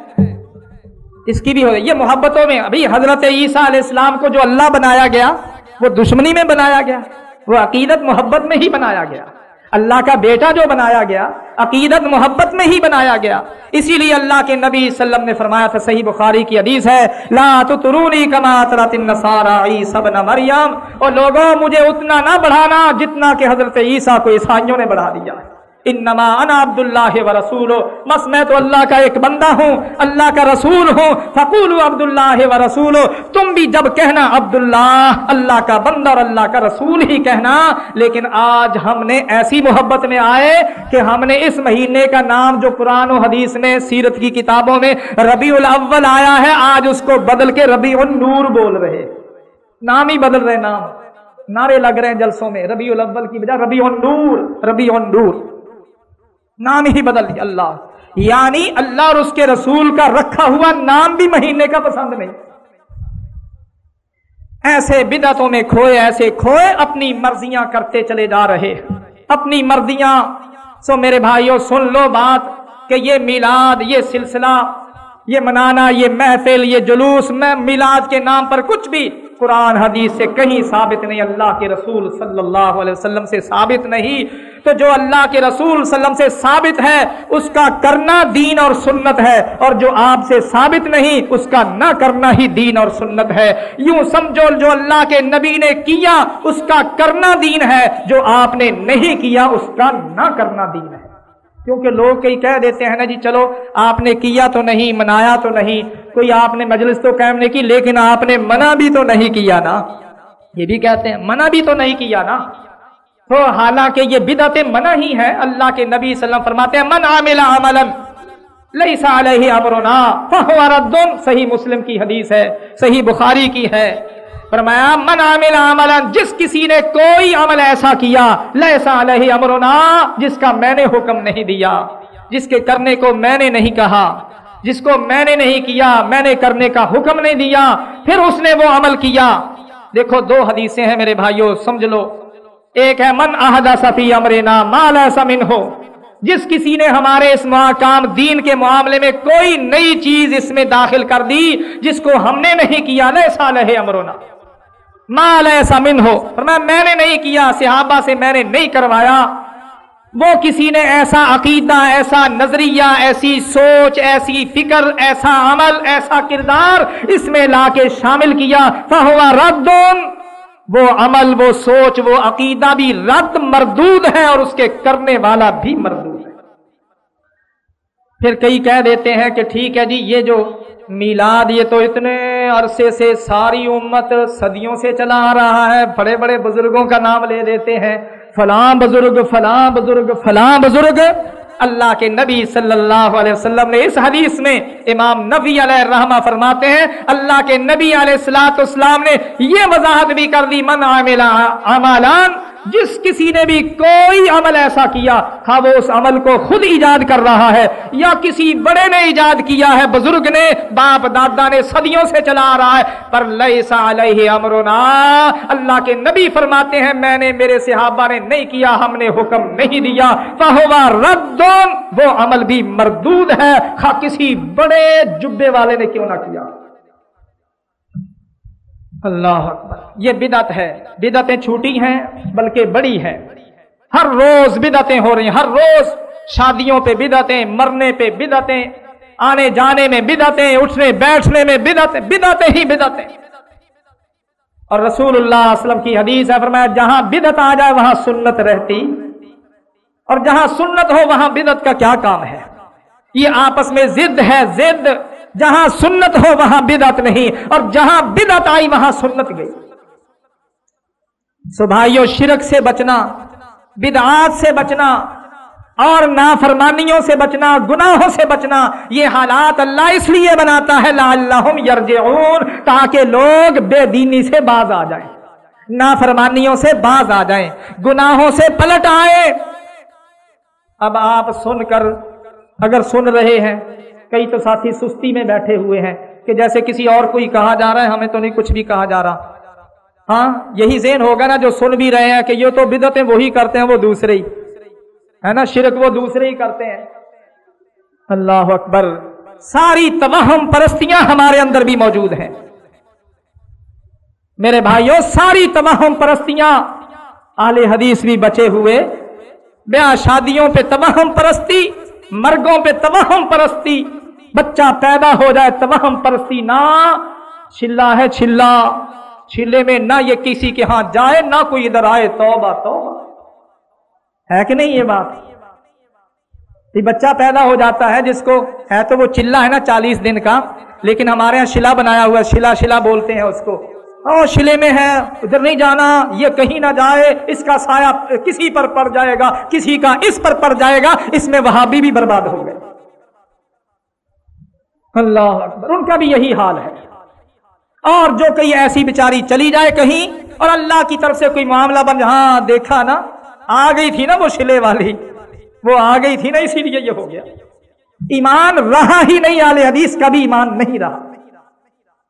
اس کی بھی حدود یہ محبتوں میں ابھی حضرت عیسیٰ علیہ السلام کو جو اللہ بنایا گیا، وہ دشمنی میں بنایا گیا، وہ عقیدت محبت میں ہی بنایا گیا۔ اللہ کا بیٹا جو بنایا گیا، عقیدت محبت میں ہی بنایا گیا۔ اسی لیے اللہ کے نبی صلی اللہ علیہ وسلم نے فرمایا تھا، صحیح بخاری کی حدیث ہے، لا تطرونی کما ترت النصارى عیسی ابن مریم۔ اور لوگوں، مجھے اتنا نہ بڑھانا جتنا کہ حضرت عیسیٰ کو عیسائیوں نے بڑھا دیا۔ ہے انما انا عبد اللہ و رسول بس میں تو اللہ کا ایک بندہ ہوں، اللہ کا رسول ہوں فقول عبد اللہ و رسول تم بھی جب کہنا عبد اللہ اللہ کا بندہ اور اللہ کا رسول ہی کہنا، لیکن آج ہم نے ایسی محبت میں آئے کہ ہم نے اس مہینے کا نام جو قرآن و حدیث میں، سیرت کی کتابوں میں ربیع الاول آیا ہے، آج اس کو بدل کے ربیع النور بول رہے نام ہی بدل رہے نام۔ نعرے لگ رہے ہیں جلسوں میں ربیع الاول کی بجائے ربیع النور ربیع النور نام ہی بدل دیا اللہ۔ یعنی اللہ اور اس کے رسول کا رکھا ہوا نام بھی مہینے کا پسند نہیں۔ ایسے بدعتوں میں کھوئے، ایسے کھوئے، اپنی مرضیاں کرتے چلے جا رہے۔ اپنی مرضیاں۔ سو میرے بھائیوں سن لو بات کہ یہ میلاد، یہ سلسلہ، یہ منانا، یہ محفل، یہ جلوس، میں میلاد کے نام پر کچھ بھی قرآن حدیث سے کہیں ثابت نہیں، اللہ کے رسول صلی اللہ علیہ وسلم سے ثابت نہیں۔ تو جو اللہ کے رسول صلی اللہ علیہ وسلم سے ثابت ہے، اس کا کرنا دین اور سنت ہے۔ اور جو آپ سے ثابت نہیں، اس کا نہ کرنا ہی دین اور سنت ہے۔ یوں سمجھو، جو اللہ کے نبی نے کیا، اس کا کرنا دین ہے۔ جو آپ نے نہیں کیا، اس کا نہ کرنا دین ہے۔ کیونکہ لوگ کئی کہہ دیتے ہیں نا جی چلو آپ نے کیا تو نہیں، منایا تو نہیں، کوئی آپ نے مجلس تو قائم نہیں کی، لیکن آپ نے منع بھی تو نہیں کیا نا۔ یہ بھی کہتے ہیں، منع بھی تو نہیں کیا نا۔ تو حالانکہ یہ بدعت منع ہی ہے اللہ کے نبی صلی اللہ علیہ وسلم فرماتے ہیں، من عامل عملا لیس علیہ امرنا فہو رد، صحیح مسلم کی حدیث ہے، صحیح بخاری کی ہے۔ فرمایا، من عامل عملا، جس کسی نے کوئی عمل ایسا کیا، لیسا علیہ امرنا، جس کا میں نے حکم نہیں دیا، جس کے کرنے کو میں نے نہیں کہا، جس کو میں نے نہیں کیا، میں نے کرنے کا حکم نہیں دیا، پھر اس نے وہ عمل کیا۔ دیکھو، دو حدیثیں ہیں میرے بھائیوں سمجھ لو۔ ایک ہے، من احدا صفی امرنا مال ایسا من ہو جس کسی نے ہمارے اس کام دین کے معاملے میں کوئی نئی چیز اس میں داخل کر دی، جس کو ہم نے نہیں کیا نا سال ہے امرونا مال ایسا من ہو فرمایا، میں نے نہیں کیا، صحابہ سے میں نے نہیں کروایا. وہ کسی نے ایسا عقیدہ، ایسا نظریہ، ایسی سوچ، ایسی فکر، ایسا عمل، ایسا کردار اس میں لا کے شامل کیا. فہوا ردون وہ عمل، وہ سوچ، وہ عقیدہ بھی رد مردود ہے اور اس کے کرنے والا بھی مردود ہے. پھر کئی کہہ دیتے ہیں کہ ٹھیک ہے جی یہ جو میلاد، یہ تو اتنے عرصے سے ساری امت صدیوں سے چلا آ رہا ہے، بڑے بڑے بزرگوں کا نام لے دیتے ہیں۔ فلاں بزرگ فلاں بزرگ فلاں بزرگ۔ اللہ کے نبی صلی اللہ علیہ وسلم نے اس حدیث میں امام نبی علیہ الرحمہ فرماتے ہیں، اللہ کے نبی علیہ السلاط اسلام نے یہ وضاحت بھی کر دی، من عاملہ عمالان جس کسی نے بھی کوئی عمل ایسا کیا ہاں وہ اس عمل کو خود ایجاد کر رہا ہے، یا کسی بڑے نے ایجاد کیا ہے، بزرگ نے، باپ دادا نے صدیوں سے چلا آ رہا ہے، پر لیسا علیہ امرنا، اللہ کے نبی فرماتے ہیں، میں نے میرے صحابہ نے نہیں کیا، ہم نے حکم نہیں دیا۔ فہوا ردون وہ عمل بھی مردود ہے، خواہ کسی بڑے جبے والے نے کیوں نہ کیا۔ اللہ اکبر۔ یہ بدعت ہے۔ بدعتیں چھوٹی ہیں بلکہ بڑی ہے ہر روز بدعتیں ہو رہی ہیں۔ ہر روز شادیوں پہ بدعتیں، مرنے پہ بدعتیں، آنے جانے میں بدعتیں، اٹھنے بیٹھنے میں بدعتیں بدعتیں ہی بدعتیں۔ اور رسول اللہ علیہ وسلم کی حدیث ہے، فرمایا جہاں بدعت آ جائے وہاں سنت رہتی۔ اور جہاں سنت ہو، وہاں بدعت کا کیا کام ہے؟ یہ آپس میں زد ہے زد جہاں سنت ہو وہاں بدعت نہیں، اور جہاں بدعت آئی وہاں سنت گئی۔ سو بھائیو شرک سے بچنا، بدعات سے بچنا، اور نافرمانیوں سے بچنا، گناہوں سے بچنا، یہ حالات اللہ اس لیے بناتا ہے لا اللہ یرجعون، تاکہ لوگ بے دینی سے باز آ جائیں۔ نافرمانیوں سے باز آ جائیں، گناہوں سے پلٹ آئے اب آپ سن کر اگر سن رہے ہیں کئی تو ساتھی سستی میں بیٹھے ہوئے ہیں کہ جیسے کسی اور کو ہی کہا جا رہا ہے، ہمیں تو نہیں کچھ بھی کہا جا رہا۔ ہاں یہی ذہن ہوگا نا جو سن بھی رہے ہیں کہ یہ تو بدتیں وہی کرتے ہیں، وہ دوسرے ہی۔ ہے نا؟ شرک وہ دوسرے ہی کرتے ہیں۔ اللہ اکبر۔ ساری تمہم پرستیاں ہمارے اندر بھی موجود ہیں۔ میرے بھائیوں ساری تمہم پرستیاں آل حدیث بھی بچے ہوئے۔ بیاہ شادیوں پہ تمہم پرستی، مرگوں پہ تمہم پرستی۔ بچہ پیدا ہو جائے تمہم پرستی نہ چلا ہے چلا چلے میں نہ یہ کسی کے ہاں جائے، نہ کوئی ادھر آئے، توبہ توبہ۔ ہے کہ نہیں یہ بات؟ یہ بچہ پیدا ہو جاتا ہے، جس کو ہے تو وہ چلا ہے نا چالیس دن کا، لیکن ہمارے یہاں شلا بنایا ہوا ہے شلا شلا بولتے ہیں اس کو۔ ہاں، او شلے میں ہے، ادھر نہیں جانا، یہ کہیں نہ جائے، اس کا سایہ کسی پر پڑ جائے گا، کسی کا اس پر پڑ جائے گا، اس میں وہابی بھی برباد ہو اللہ اکبر۔ ان کا بھی یہی حال ہے۔ اور جو کئی ایسی بیچاری چلی جائے کہیں اور اللہ کی طرف سے کوئی معاملہ بن ہاں دیکھا نا، آ گئی تھی نا وہ شلے والی۔ وہ آ گئی تھی نا، اسی لیے یہ ہو گیا۔ ایمان رہا ہی نہیں آلے حدیث کا بھی ایمان نہیں رہا۔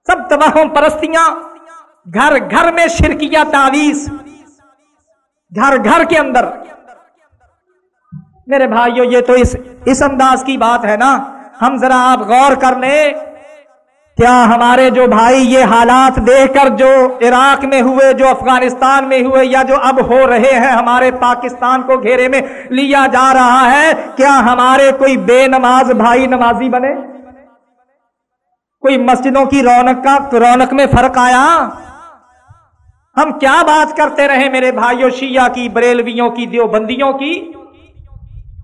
سب تباہوں پرستیاں، گھر گھر میں شرکیہ تعویز گھر گھر کے اندر۔ میرے بھائیو، یہ تو اس اس انداز کی بات ہے نا۔ ہم ذرا آپ غور کر لیں۔ کیا ہمارے جو بھائی یہ حالات دیکھ کر جو عراق میں ہوئے، جو افغانستان میں ہوئے یا جو اب ہو رہے ہیں ہمارے پاکستان کو گھیرے میں لیا جا رہا ہے، کیا ہمارے کوئی بے نماز بھائی نمازی بنے؟ کوئی مسجدوں کی رونق کا رونق میں فرق آیا؟ ہم کیا بات کرتے رہے میرے بھائیوں شیعہ کی، بریلویوں کی، دیوبندیوں کی؟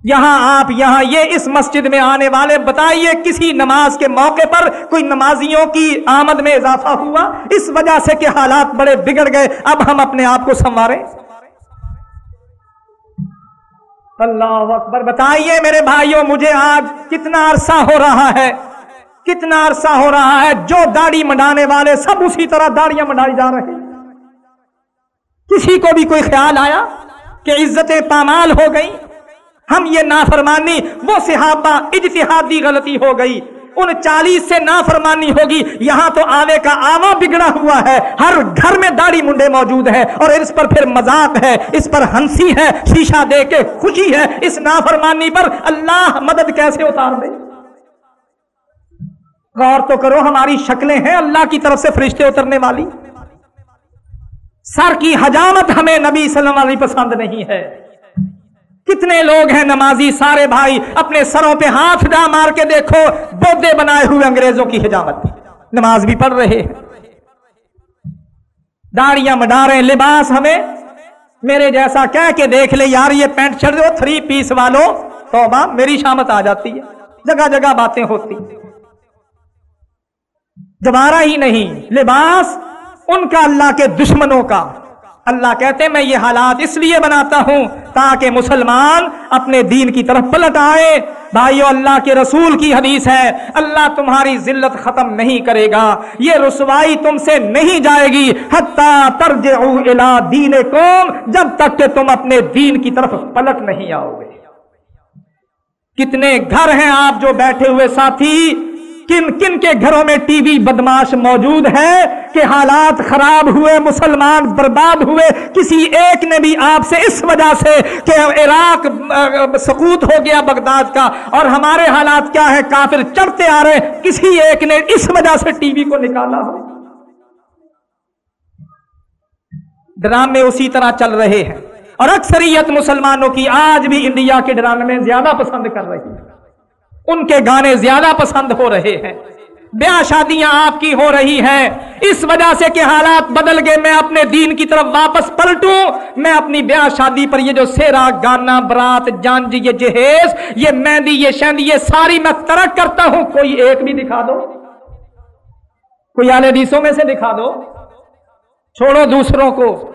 یہاں آپ یہاں یہ اس مسجد میں آنے والے، بتائیے کسی نماز کے موقع پر کوئی نمازیوں کی آمد میں اضافہ ہوا؟ اس وجہ سے کہ حالات بڑے بگڑ گئے، اب ہم اپنے آپ کو سنوارے اللہ اکبر، بتائیے میرے بھائیوں، مجھے آج کتنا عرصہ ہو رہا ہے؟ کتنا عرصہ ہو رہا ہے؟ جو داڑھی منڈانے والے سب اسی طرح داڑیاں منڈائی جا رہے ہیں۔ کسی کو بھی کوئی خیال آیا کہ عزتیں پامال ہو گئی ہم یہ نافرمانی وہ صحابہ اجتہادی غلطی ہو گئی۔ ان چالیس سے نافرمانی ہوگی۔ یہاں تو آوے کا آوا بگڑا ہوا ہے۔ ہر گھر میں داڑھی منڈے موجود ہے اور اس پر پھر مذاق ہے۔ اس پر ہنسی ہے۔ شیشہ دے کے خوشی ہے۔ اس نافرمانی پر اللہ مدد کیسے اتار دے؟ غور تو کرو، ہماری شکلیں ہیں اللہ کی طرف سے فرشتے اترنے والی۔ سر کی حجامت ہمیں نبی صلی اللہ علیہ پسند نہیں ہے۔ کتنے لوگ ہیں نمازی سارے بھائی اپنے سروں پہ ہاتھ ڈا مار کے دیکھو، بودے بنائے ہوئے انگریزوں کی حجامت نماز بھی پڑھ رہے ہیں۔ داڑیاں مڈا رہے لباس ہمیں میرے جیسا کہہ کے دیکھ لے یار، یہ پینٹ شرٹ دو تھری پیس والوں تو میری شامت آ جاتی ہے۔ جگہ جگہ باتیں ہوتی دوبارہ ہی نہیں، لباس ان کا اللہ کے دشمنوں کا۔ اللہ کہتے ہیں، میں یہ حالات اس لیے بناتا ہوں تاکہ مسلمان اپنے دین کی طرف پلٹ آئے۔ بھائیو، اللہ کے رسول کی حدیث ہے، اللہ تمہاری ذلت ختم نہیں کرے گا، یہ رسوائی تم سے نہیں جائے گی۔ دین قوم جب تک کہ تم اپنے دین کی طرف پلٹ نہیں آؤ گے۔ کتنے گھر ہیں آپ جو بیٹھے ہوئے ساتھی کن کن کے گھروں میں ٹی وی بدماش موجود ہے کہ حالات خراب ہوئے، مسلمان برباد ہوئے، کسی ایک نے بھی آپ سے اس وجہ سے کہ عراق سکوت ہو گیا بغداد کا اور ہمارے حالات کیا ہے کافر چڑھتے آ رہے، کسی ایک نے اس وجہ سے ٹی وی کو نکالا ہو۔ ڈرامے اسی طرح چل رہے ہیں۔ اور اکثریت مسلمانوں کی آج بھی انڈیا کے ڈرامے میں زیادہ پسند کر رہی ہے ان کے گانے زیادہ پسند ہو رہے ہیں۔ بیاہ شادیاں آپ کی ہو رہی ہیں۔ اس وجہ سے کہ حالات بدل گئے، میں اپنے دین کی طرف واپس پلٹوں۔ میں اپنی بیاہ شادی پر یہ جو سیرا گانا، برات، جانجی، یہ جہیز، یہ مہندی، یہ شہندی یہ ساری میں ترک کرتا ہوں۔ کوئی ایک بھی دکھا دو۔ کوئی آلے دیسوں میں سے دکھا دو۔ چھوڑو دوسروں کو۔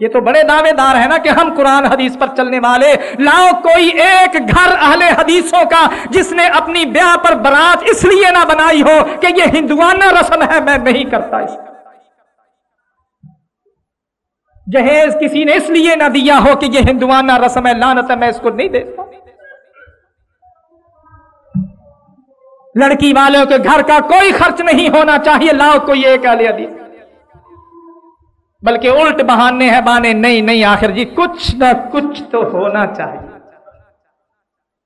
یہ تو بڑے دعوے دار ہیں نا کہ ہم قرآن حدیث پر چلنے والے۔ لاؤ کوئی ایک گھر اہل حدیثوں کا جس نے اپنی بیاہ پر برات اس لیے نہ بنائی ہو کہ یہ ہندوانہ رسم ہے، میں نہیں کرتا اس جہیز کسی نے اس لیے نہ دیا ہو کہ یہ ہندوانہ رسم ہے لانت ہے، میں اس کو نہیں دیتا لڑکی والوں کے گھر کا کوئی خرچ نہیں ہونا چاہیے، لاؤ کوئی ایک اہل حدیث۔ بلکہ الٹ بہانے ہیں بانے نہیں نہیں آخر۔ جی کچھ نہ کچھ تو ہونا چاہیے۔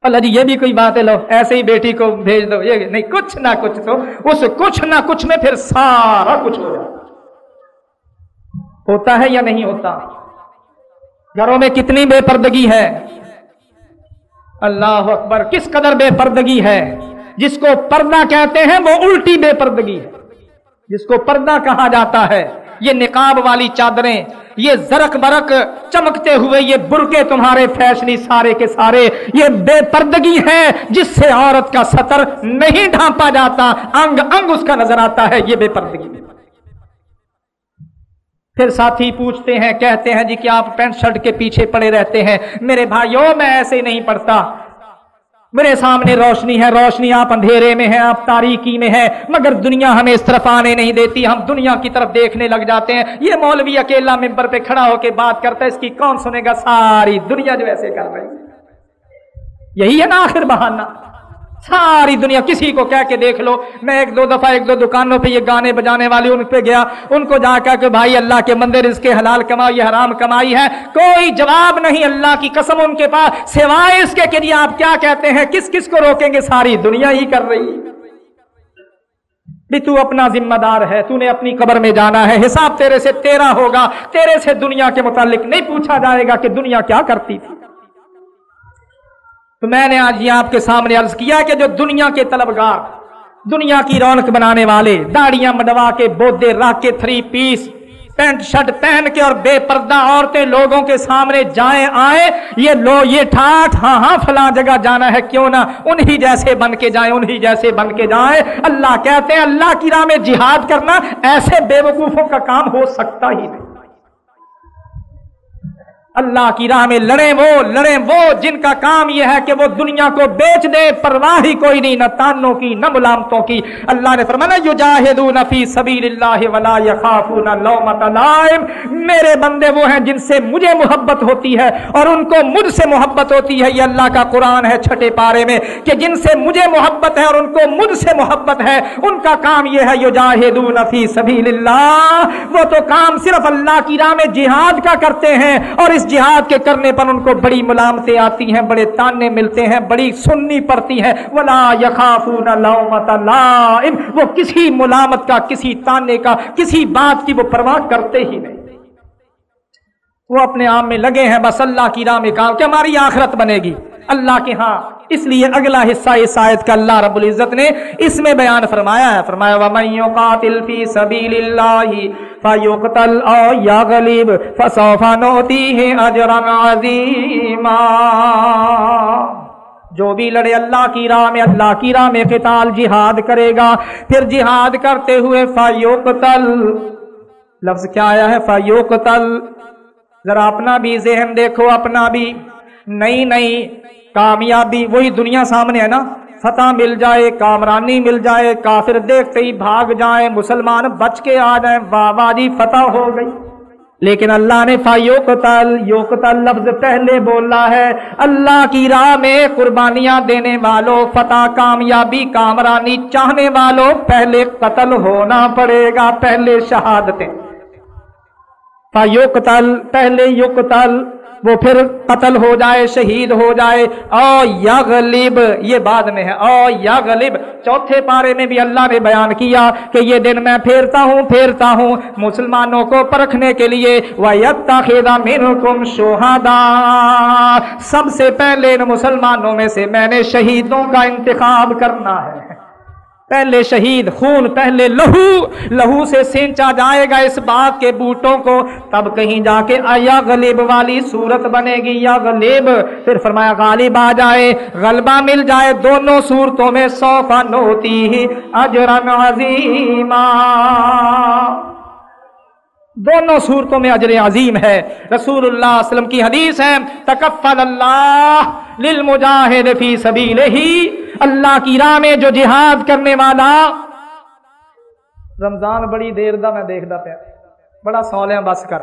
اللہ جی یہ بھی کوئی بات ہے، لو، ایسے ہی بیٹی کو بھیج دو۔ یہ نہیں، کچھ نہ کچھ تو۔ اس کچھ نہ کچھ میں پھر سارا کچھ ہو جائے۔ ہوتا ہے یا نہیں ہوتا؟ گھروں میں کتنی بے پردگی ہے۔ اللہ اکبر، کس قدر بے پردگی ہے؟ جس کو پردہ کہتے ہیں، وہ الٹی بے پردگی ہے۔ جس کو پردہ کہا جاتا ہے۔ یہ نقاب والی چادریں، یہ زرک برک چمکتے ہوئے یہ برکے تمہارے فیشنی سارے کے سارے، یہ بے پردگی ہے جس سے عورت کا سطر نہیں ڈھانپا جاتا، انگ انگ اس کا نظر آتا ہے، یہ بے پردگی۔ پھر ساتھی پوچھتے ہیں، کہتے ہیں جی کہ آپ پینٹ شرٹ کے پیچھے پڑے رہتے ہیں؟ میرے بھائیوں، میں ایسے نہیں پڑھتا۔ میرے سامنے روشنی ہے، روشنی آپ اندھیرے میں ہیں، آپ تاریکی میں ہے مگر دنیا ہمیں اس طرف آنے نہیں دیتی۔ ہم دنیا کی طرف دیکھنے لگ جاتے ہیں۔ یہ مولوی اکیلا ممبر پہ کھڑا ہو کے بات کرتا ہے، اس کی کون سنے گا؟ ساری دنیا جو ایسے کر رہی یہی ہے نا آخر بہانہ۔ ساری دنیا کسی کو کہہ کے دیکھ لو۔ میں ایک دو دفعہ ایک دو دکانوں پہ یہ گانے بجانے والے ان پہ گیا۔ ان کو جا کر کہ بھائی اللہ کے مندر اس کے حلال کمائی یہ حرام کمائی ہے۔ کوئی جواب نہیں اللہ کی قسم ان کے پاس۔ سوائے اس کے لیے جی آپ کیا کہتے ہیں، کس کس کو روکیں گے؟ ساری دنیا ہی کر رہی بھی تو اپنا ذمہ دار ہے، تو نے اپنی قبر میں جانا ہے۔ حساب تیرے سے تیرا ہوگا۔ تیرے سے دنیا کے متعلق نہیں پوچھا جائے گا کہ دنیا کیا کرتی تھی۔ تو میں نے آج یہ آپ کے سامنے عرض کیا کہ جو دنیا کے طلبگار، دنیا کی رونق بنانے والے، داڑیاں مڈوا کے بودے راہ کے تھری پیس، پینٹ شرٹ پہن کے اور بے پردہ عورتیں لوگوں کے سامنے جائیں آئے یہ لو، یہ ٹھاٹ ہاں ہاں فلاں جگہ جانا ہے، کیوں نہ؟ انہی جیسے بن کے جائیں، انہی جیسے بن کے جائیں۔ اللہ کہتے ہیں، اللہ کی راہ میں جہاد کرنا ایسے بے وقوفوں کا کام ہو سکتا ہی نہیں۔ اللہ کی راہ میں لڑیں وہ لڑیں وہ، جن کا کام یہ ہے کہ وہ دنیا کو بیچ دے پرواہ ہی کوئی نہیں، نہ تانوں کی، نہ ملامتوں کی۔ اللہ نے فرمانا یجاہدون فی سبیل اللہ ولا یخافون لومت لائم۔ میرے بندے وہ ہیں جن سے مجھے محبت ہوتی ہے اور ان کو مجھ سے محبت ہوتی ہے۔ یہ اللہ کا قرآن ہے چھٹے پارے میں کہ جن سے مجھے محبت ہے اور ان کو مجھ سے محبت ہے، ان کا کام یہ ہے یجاہدون فی سبیل اللہ وہ تو کام صرف اللہ کی راہ میں جہاد کا کرتے ہیں اور اس اس جہاد کے کرنے پر ان کو بڑی ملامتیں آتی ہیں، بڑے تانے ملتے ہیں، بڑی سننی پڑتی ہیں۔ ولا یخافون لومت لائم۔ وہ کسی ملامت کا، کسی تانے کا، کسی بات کی وہ پرواہ کرتے ہی نہیں۔ وہ اپنے آپ میں لگے ہیں، بس اللہ کی راہ میں کام، کہ ہماری آخرت بنے گی۔ اللہ کے ہاں اس لیے اگلا حصہ اس آیت کا اللہ رب العزت نے اس میں بیان فرمایا ہے۔ فرمایا، وَمَن يُقَاتِلْ فِي سَبِيلِ اللَّهِ فَيُقْتَلْ أَوْ يَغْلِبْ فَسَوْفَ نُؤْتِيهِ أَجْرًا عَظِيمًا. جو بھی لڑے اللہ کی راہ میں، اللہ کی راہ میں قتال جہاد کرے گا، پھر جہاد کرتے ہوئے فَيُقْتَلْ۔ لفظ کیا آیا ہے؟ فَيُقْتَلْ۔ ذرا اپنا بھی ذہن دیکھو، اپنا بھی۔ نئی نئی کامیابی وہی دنیا سامنے ہے نا۔ فتح مل جائے، کامرانی مل جائے، کافر دیکھتے ہی بھاگ جائیں، مسلمان بچ کے آ جائیں بابا جی فتح ہو گئی۔ لیکن اللہ نے فایوکتل یوکتل لفظ پہلے بولا ہے۔ اللہ کی راہ میں قربانیاں دینے والوں، فتح، کامیابی، کامرانی چاہنے والوں، پہلے قتل ہونا پڑے گا، پہلے شہادتیں۔ فایوکتل پہلے یوکتل وہ پھر قتل ہو جائے، شہید ہو جائے۔ او یا غلیب یہ بعد میں ہے۔ او یا غلیب چوتھے پارے میں بھی اللہ نے بیان کیا کہ یہ دن میں پھیرتا ہوں پھیرتا ہوں مسلمانوں کو پرکھنے کے لیے۔ وَيَتَّخِذَ مِنْكُمْ شُهَدَا سب سے پہلے ان مسلمانوں میں سے میں نے شہیدوں کا انتخاب کرنا ہے۔ پہلے شہید خون، پہلے لہو لہو سے سینچا جائے گا اس باغ کے بوٹوں کو۔ تب کہیں جا کے آیا غلیب والی صورت بنے گی، یا غلیب؟ پھر فرمایا، غالب آ جائے، غلبہ مل جائے دونوں صورتوں میں سوفن ہوتی ہی اجرن عظیمہ۔ دونوں صورتوں میں اجر عظیم ہے۔ رسول اللہ علیہ وسلم کی حدیث ہے، تکفل اللہ للمجاہد فی سبیلہ۔ اللہ کی راہ میں جو جہاد کرنے والا رمضان بڑی دیر دا میں دیکھتا پیا۔ بڑا سوال ہے بس کر۔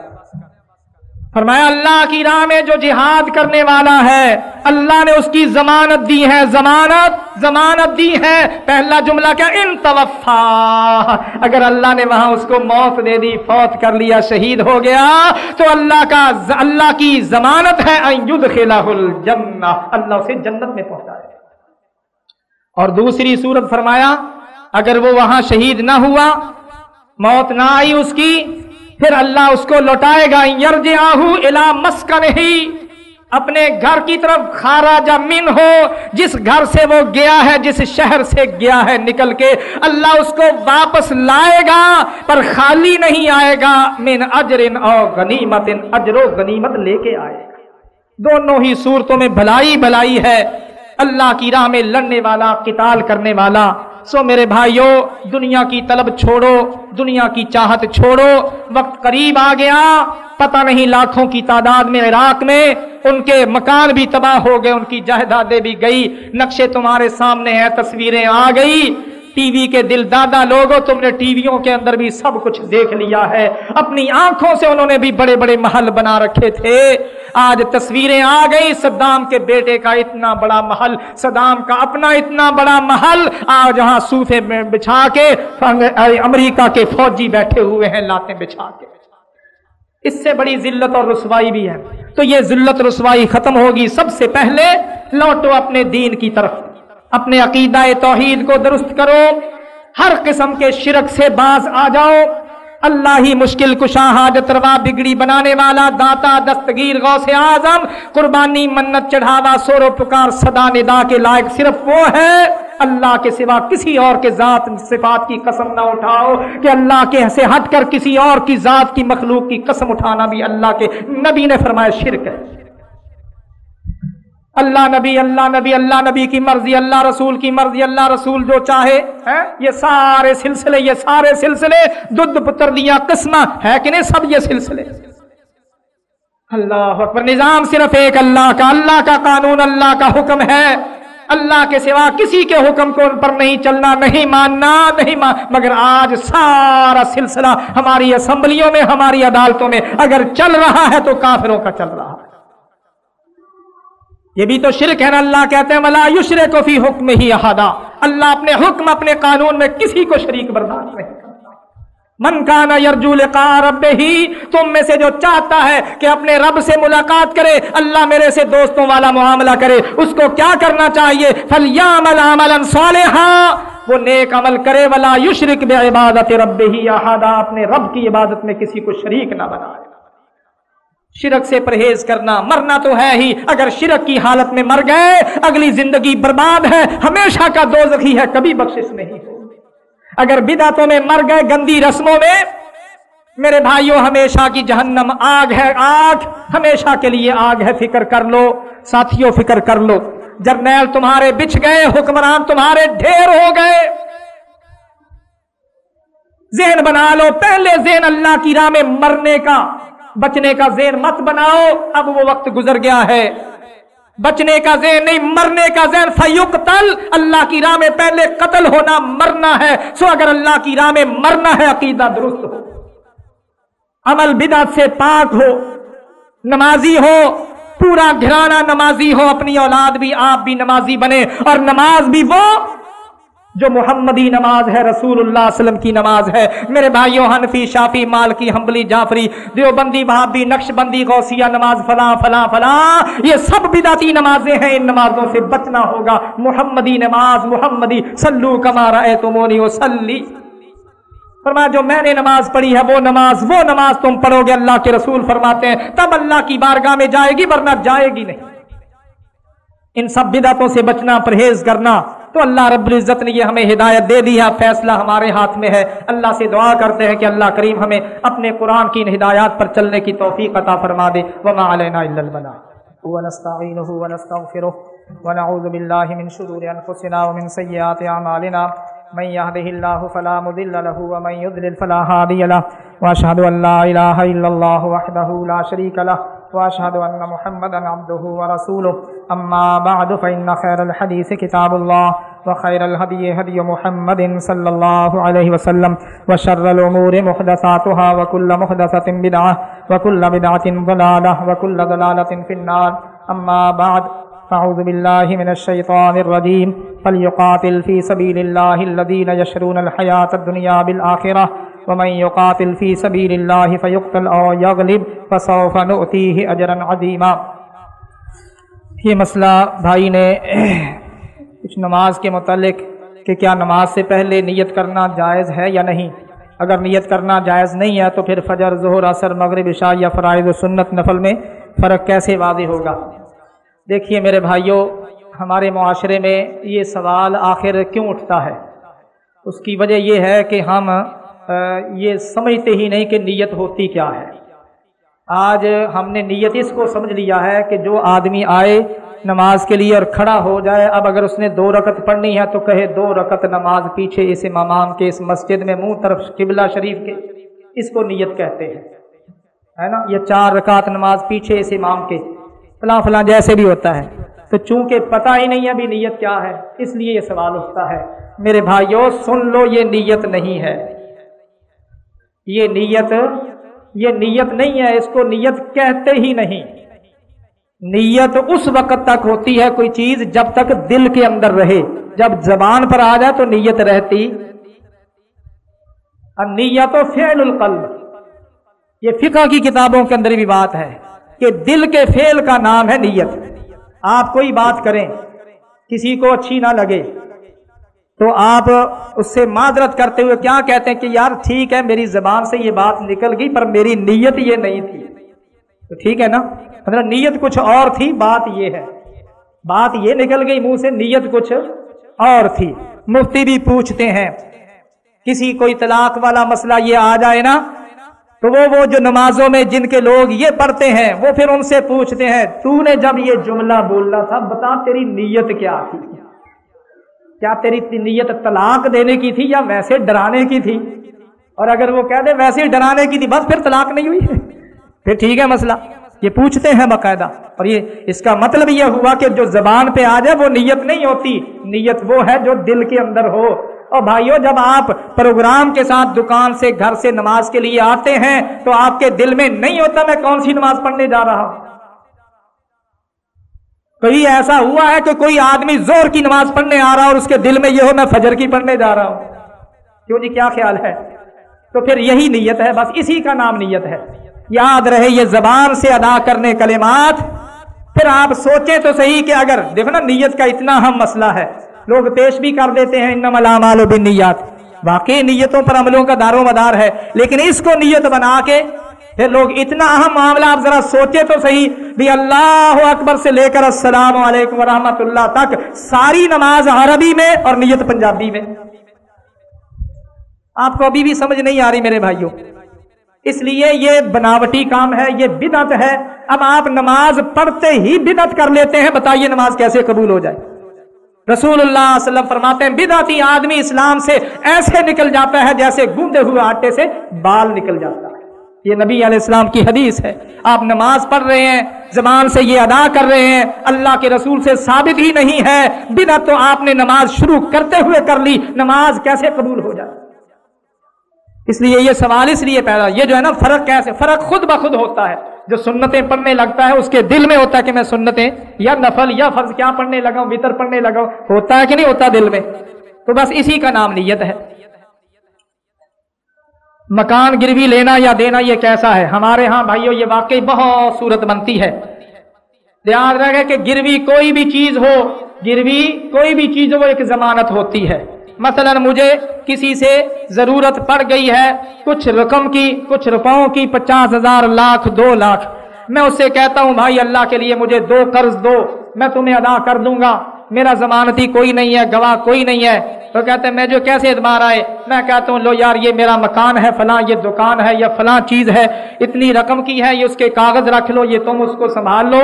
فرمایا، اللہ کی راہ میں جو جہاد کرنے والا ہے، اللہ نے اس کی ضمانت دی ہے۔ ضمانت ضمانت دی ہے۔ پہلا جملہ کیا؟ ان توفا۔ اگر اللہ نے وہاں اس کو موت دے دی، فوت کر لیا، شہید ہو گیا، تو اللہ کا، اللہ کی ضمانت ہے الجنہ۔ اللہ اسے جنت میں پہنچائے اور دوسری صورت فرمایا، اگر وہ وہاں شہید نہ ہوا، موت نہ آئی اس کی، پھر اللہ اس کو لوٹائے گا۔ یرج آہو الا مسکن ہی اپنے گھر کی طرف خارا من ہو، جس گھر سے وہ گیا ہے، جس شہر سے گیا ہے نکل کے، اللہ اس کو واپس لائے گا، پر خالی نہیں آئے گا۔ من اجر او غنیمت اجر و غنیمت لے کے آئے۔ گا دونوں ہی صورتوں میں بھلائی بھلائی ہے۔ اللہ کی راہ میں لڑنے والا، قتال کرنے والا۔ سو میرے بھائیوں دنیا کی طلب چھوڑو، دنیا کی چاہت چھوڑو۔ وقت قریب آ گیا، پتہ نہیں لاکھوں کی تعداد میں، عراق میں۔ ان کے مکان بھی تباہ ہو گئے، ان کی جائیدادیں بھی گئی۔ نقشے تمہارے سامنے ہیں، تصویریں آ گئی۔ ٹی وی کے دل دادا لوگوں تم نے ٹی ویوں کے اندر بھی سب کچھ دیکھ لیا ہے۔ اپنی آنکھوں سے انہوں نے بھی بڑے بڑے محل بنا رکھے تھے۔ آج تصویریں آ گئی صدام کے بیٹے کا اتنا بڑا محل، صدام کا اپنا اتنا بڑا محل۔ آج جہاں صوفے میں بچھا کے امریکہ کے فوجی بیٹھے ہوئے ہیں لاتے بچھا کے۔ اس سے بڑی ذلت اور رسوائی بھی ہے۔ تو یہ ذلت رسوائی ختم ہوگی سب سے پہلے، لوٹو اپنے دین کی طرف۔ اپنے عقیدہ توحید کو درست کرو، ہر قسم کے شرک سے باز آ جاؤ۔ اللہ ہی مشکل کشا حاجت روا، بگڑی بنانے والا، داتا، دستگیر، غوث اعظم، قربانی، منت چڑھاوا، سور و پکار، صدا ندا کے لائق صرف وہ ہے۔ اللہ کے سوا کسی اور کے ذات صفات کی قسم نہ اٹھاؤ کہ اللہ کے سے ہٹ کر کسی اور کی ذات کی مخلوق کی قسم اٹھانا بھی اللہ کے نبی نے فرمایا شرک ہے۔ اللہ نبی اللہ نبی اللہ نبی کی مرضی، اللہ رسول کی مرضی، اللہ رسول جو چاہے یہ سارے سلسلے، یہ سارے سلسلے، دودھ پتر دیا قسم ہے کہ نہیں؟ سب یہ سلسلے۔ اللہ اکبر، نظام صرف ایک، اللہ کا اللہ کا قانون، اللہ کا حکم ہے۔ اللہ کے سوا کسی کے حکم کو ان پر نہیں چلنا، نہیں ماننا، نہیں مان، مگر آج سارا سلسلہ ہماری اسمبلیوں میں، ہماری عدالتوں میں، اگر چل رہا ہے تو کافروں کا چل رہا ہے۔ یہ بھی تو شرک ہے نا، اللہ کہتے ہیں ملا یشرے کو فی حکم ہی احدا۔ اللہ اپنے حکم، اپنے قانون میں کسی کو شریک برداشت نہیں من کانا یرجو لقاء رب ہی تم میں سے جو چاہتا ہے کہ اپنے رب سے ملاقات کرے، اللہ میرے سے دوستوں والا معاملہ کرے، اس کو کیا کرنا چاہیے؟ فلیعمل عملا صالحا۔ وہ نیک عمل کرے، ولا یشرک بعبادت رب ہی احدا۔ اپنے رب کی عبادت میں کسی کو شریک نہ بنائے شرک سے پرہیز کرنا مرنا تو ہے ہی۔ اگر شرک کی حالت میں مر گئے، اگلی زندگی برباد ہے۔ ہمیشہ کا دو زخی ہے، کبھی بخشش نہیں اگر بدعتوں میں مر گئے، گندی رسموں میں، میرے بھائیوں ہمیشہ کی جہنم آگ ہے، آگ۔ ہمیشہ کے لیے آگ ہے، فکر کر لو۔ ساتھیوں فکر کر لو۔ جرنیل تمہارے بچھ گئے، حکمران تمہارے ڈھیر ہو گئے۔ ذہن بنا لو، پہلے ذہن اللہ کی راہ میں مرنے کا۔ بچنے کا ذہن مت بناؤ، اب وہ وقت گزر گیا ہے۔ بچنے کا ذہن نہیں، مرنے کا ذہن فیوق تل اللہ کی راہ میں پہلے قتل ہونا مرنا ہے۔ سو اگر اللہ کی راہ میں مرنا ہے، عقیدہ درست ہو۔ عمل بدعت سے پاک ہو۔ نمازی ہو۔ پورا گھرانہ نمازی ہو۔ اپنی اولاد بھی، آپ بھی نمازی بنے اور نماز بھی وہ جو محمدی نماز ہے، رسول اللہ علیہ وسلم کی نماز ہے۔ میرے بھائیوں حنفی، شافی، مالکی، حنبلی، جعفری، دیوبندی بھابی نقش بندی، غوثیہ، نماز فلاں فلاں فلاں، یہ سب بداتی نمازیں ہیں۔ ان نمازوں سے بچنا ہوگا۔ محمدی نماز، محمدی سلو کمارا اے تمونی وسلی فرمایا، جو میں نے نماز پڑھی ہے، وہ نماز وہ نماز تم پڑھو گے۔ اللہ کے رسول فرماتے ہیں، تب اللہ کی بارگاہ میں جائے گی، ورنہ جائے گی نہیں۔ ان سب بدعتوں سے بچنا، پرہیز کرنا تو اللہ رب العزت نے یہ ہمیں ہدایت دے دی ہے، فیصلہ ہمارے ہاتھ میں ہے۔ اللہ سے دعا کرتے ہیں کہ اللہ کریم ہمیں اپنے قرآن کی ان ہدایات پر چلنے کی توفیق عطا فرما دے۔ وما علینا الا البلاغ۔ ونستعينه ونستغفره ونعوذ بالله من شرور انفسنا ومن سيئات اعمالنا۔ من يهده الله فلا مضل له ومن يضلل فلا هادي له۔ واشهد ان لا اله الا الله وحده لا شريك له۔ واشهد ان محمدا عبده ورسوله. اما بعد فان خير الحديث كتاب الله، وخير الهدي هدي محمد صلى الله عليه وسلم، وشر الامور محدثاتها، وكل محدثه بدعه وكل بدعه ضلاله وكل ضلاله في النار. اما بعد فاعوذ بالله من الشيطان الرجيم. فليقاتل في سبيل الله الذين يشرون الحياه الدنيا بالاخره ومن يقاتل في سبيل الله فيقتل او يغلب فسوف نؤتيه اجرا عظيما۔ یہ مسئلہ بھائی نے کچھ نماز کے متعلق کہ کیا نماز سے پہلے نیت کرنا جائز ہے یا نہیں؟ اگر نیت کرنا جائز نہیں ہے تو پھر فجر، ظہر اثر مغرب، عشاء یا فرائض و سنت نفل میں فرق کیسے واضح ہوگا؟ دیکھیے میرے بھائیوں ہمارے معاشرے میں یہ سوال آخر کیوں اٹھتا ہے؟ اس کی وجہ یہ ہے کہ ہم یہ سمجھتے ہی نہیں کہ نیت ہوتی کیا ہے۔ آج ہم نے نیت اس کو سمجھ لیا ہے کہ جو آدمی آئے نماز کے لیے اور کھڑا ہو جائے، اب اگر اس نے دو رکت پڑھنی ہے تو کہے دو رکت نماز پیچھے اس امام کے، اس مسجد میں منہ طرف قبلہ شریف کے۔ اس کو نیت کہتے ہیں۔ ہے نا؟ یہ چار رکعت نماز پیچھے اس امام کے۔ فلاں فلاں جیسے بھی ہوتا ہے۔ تو چونکہ پتہ ہی نہیں ابھی نیت کیا ہے، اس لیے یہ سوال اٹھتا ہے۔ میرے بھائیوں سن لو یہ نیت نہیں ہے۔ یہ نیت یہ نیت نہیں ہے، اس کو نیت کہتے ہی نہیں۔ نیت اس وقت تک ہوتی ہے کوئی چیز جب تک دل کے اندر رہے۔ جب زبان پر آ جائے تو نیت رہتی۔ نیت و فعل القلب۔ یہ فقہ کی کتابوں کے اندر بھی بات ہے کہ دل کے فعل کا نام ہے نیت۔ آپ کوئی بات کریں، کسی کو اچھی نہ لگے تو آپ اس سے معذرت کرتے ہوئے کیا کہتے ہیں کہ یار ٹھیک ہے، میری زبان سے یہ بات نکل گئی، پر میری نیت یہ نہیں تھی۔ تو ٹھیک ہے نا؟ مطلب نیت کچھ اور تھی، بات یہ ہے۔ بات یہ نکل گئی منہ سے، نیت کچھ اور تھی۔ مفتی بھی پوچھتے ہیں، کسی کوئی طلاق والا مسئلہ یہ آ جائے نا، تو وہ وہ جو نمازوں میں جن کے لوگ یہ پڑھتے ہیں، وہ پھر ان سے پوچھتے ہیں، تو نے جب یہ جملہ بولنا تھا، بتا تیری نیت کیا تھی؟ کیا تیری نیت طلاق دینے کی تھی یا ویسے ڈرانے کی تھی؟ اور اگر وہ کہہ دے ویسے ڈرانے کی تھی، بس پھر طلاق نہیں ہوئی؟ پھر ٹھیک ہے مسئلہ۔ یہ پوچھتے ہیں باقاعدہ۔ اور یہ، اس کا مطلب یہ ہوا کہ جو زبان پہ آ جائے، وہ نیت نہیں ہوتی۔ نیت وہ ہے جو دل کے اندر ہو۔ اور بھائیو، جب آپ پروگرام کے ساتھ دکان سے، گھر سے نماز کے لیے آتے ہیں، تو آپ کے دل میں نہیں ہوتا میں کون سی نماز پڑھنے جا رہا ہوں؟ کہیں ایسا ہوا ہے کہ کوئی آدمی زور کی نماز پڑھنے آ رہا اور اس کے دل میں یہ ہو میں فجر کی پڑھنے جا رہا ہوں؟ کیوں جی؟ کیا خیال ہے؟ تو پھر یہی نیت ہے، بس اسی کا نام نیت ہے۔ یاد رہے یہ زبان سے ادا کرنے کلمات۔ پھر آپ سوچیں تو صحیح کہ اگر دیکھو نا، نیت کا اتنا ہم مسئلہ ہے۔ لوگ پیش بھی کر دیتے ہیں انم علام بن نیات واقعی نیتوں پر عملوں کا دار و مدار ہے، لیکن اس کو نیت بنا کے پھر لوگ اتنا اہم معاملہ آپ ذرا سوچے تو صحیح بھی اللہ اکبر سے لے کر السلام علیکم ورحمۃ اللہ تک ساری نماز عربی میں اور نیت پنجابی میں۔ آپ کو ابھی بھی سمجھ نہیں آ رہی میرے بھائیوں۔ اس لیے یہ بناوٹی کام ہے، یہ بدعت ہے۔ اب آپ نماز پڑھتے ہی بدعت کر لیتے ہیں، بتائیے نماز کیسے قبول ہو جائے۔ رسول اللہ اللہ علیہ وسلم فرماتے ہیں، بدعتی آدمی اسلام سے ایسے نکل جاتا ہے جیسے گوندے ہوئے آٹے سے بال نکل جاتا ہے۔ یہ نبی علیہ السلام کی حدیث ہے۔ آپ نماز پڑھ رہے ہیں، زبان سے یہ ادا کر رہے ہیں، اللہ کے رسول سے ثابت ہی نہیں ہے۔ بنا تو آپ نے نماز شروع کرتے ہوئے کر لی، نماز کیسے قبول ہو جائے؟ اس لیے یہ سوال اس لیے پیدا، یہ جو ہے نا فرق کیسے؟ فرق خود بخود ہوتا ہے۔ جو سنتیں پڑھنے لگتا ہے، اس کے دل میں ہوتا ہے کہ میں سنتیں یا نفل یا فرض کیا پڑھنے لگا ہوں، وطر پڑھنے لگا ہوں، ہوتا ہے کہ نہیں ہوتا دل میں؟ تو بس اسی کا نام نیت ہے۔ مکان گروی لینا یا دینا یہ کیسا ہے؟ ہمارے ہاں بھائیو، یہ واقعی بہت صورت بنتی ہے۔ یاد رکھے کہ گروی کوئی بھی چیز ہو، گروی کوئی بھی چیز ہو، ایک ضمانت ہوتی ہے۔ مثلا مجھے کسی سے ضرورت پڑ گئی ہے کچھ رقم کی، کچھ روپوں کی پچاس ہزار، لاکھ، دو لاکھ۔ میں اس سے کہتا ہوں، بھائی، اللہ کے لیے مجھے دو قرض دو، میں تمہیں ادا کر دوں گا۔ میرا ضمانتی کوئی نہیں ہے، گواہ کوئی نہیں ہے۔ تو کہتے ہیں، میں جو کیسے اعتبار آئے؟ میں کہتا ہوں، لو یار، یہ میرا مکان ہے، فلاں یہ دکان ہے یا فلاں چیز ہے، اتنی رقم کی ہے، یہ اس کے کاغذ رکھ لو، یہ تم اس کو سنبھال لو۔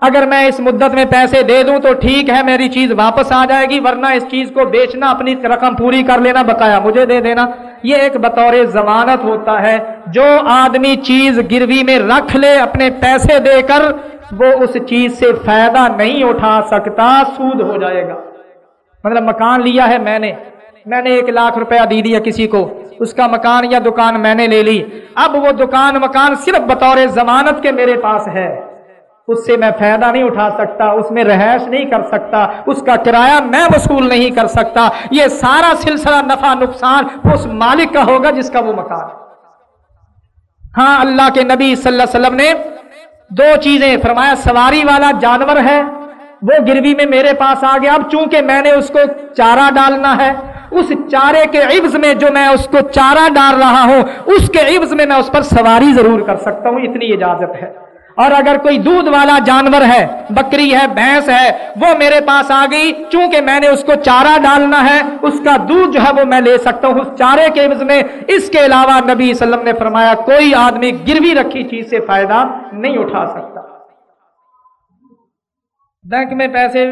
اگر میں اس مدت میں پیسے دے دوں تو ٹھیک ہے، میری چیز واپس آ جائے گی، ورنہ اس چیز کو بیچنا، اپنی رقم پوری کر لینا بتایا مجھے دے دینا۔ یہ ایک بطور ضمانت ہوتا ہے۔ جو آدمی چیز گروی میں رکھ لے، اپنے پیسے دے کر، وہ اس چیز سے فائدہ نہیں اٹھا سکتا، سود ہو جائے گا۔ مطلب مکان لیا ہے میں نے۔ میں نے ایک لاکھ روپیہ دی دیا کسی کو۔ اس کا مکان یا دکان میں نے لے لی۔ اب وہ دکان مکان صرف بطور ضمانت کے میرے پاس ہے۔ اس سے میں فائدہ نہیں اٹھا سکتا، اس میں رہائش نہیں کر سکتا، اس کا کرایہ میں وصول نہیں کر سکتا۔ یہ سارا سلسلہ نفع نقصان اس مالک کا ہوگا جس کا وہ مکان ہاں اللہ کے نبی صلی اللہ علیہ وسلم نے دو چیزیں فرمایا، سواری والا جانور ہے، وہ گروی میں میرے پاس آ گیا۔ اب چونکہ میں نے اس کو چارہ ڈالنا ہے، اس چارے کے عبض میں جو میں اس کو چارہ ڈال رہا ہوں، اس کے عبض میں میں اس پر سواری ضرور کر سکتا ہوں، اتنی اجازت ہے۔ اور اگر کوئی دودھ والا جانور ہے، بکری ہے، بھینس ہے، وہ میرے پاس آ گئی، چونکہ میں نے اس کو چارہ ڈالنا ہے، اس کا دودھ جو ہے وہ میں لے سکتا ہوں۔ اس چارے کے عوض میں، اس کے علاوہ نبی وسلم نے فرمایا، کوئی آدمی گروی رکھی چیز سے فائدہ نہیں اٹھا سکتا۔ بینک میں پیسے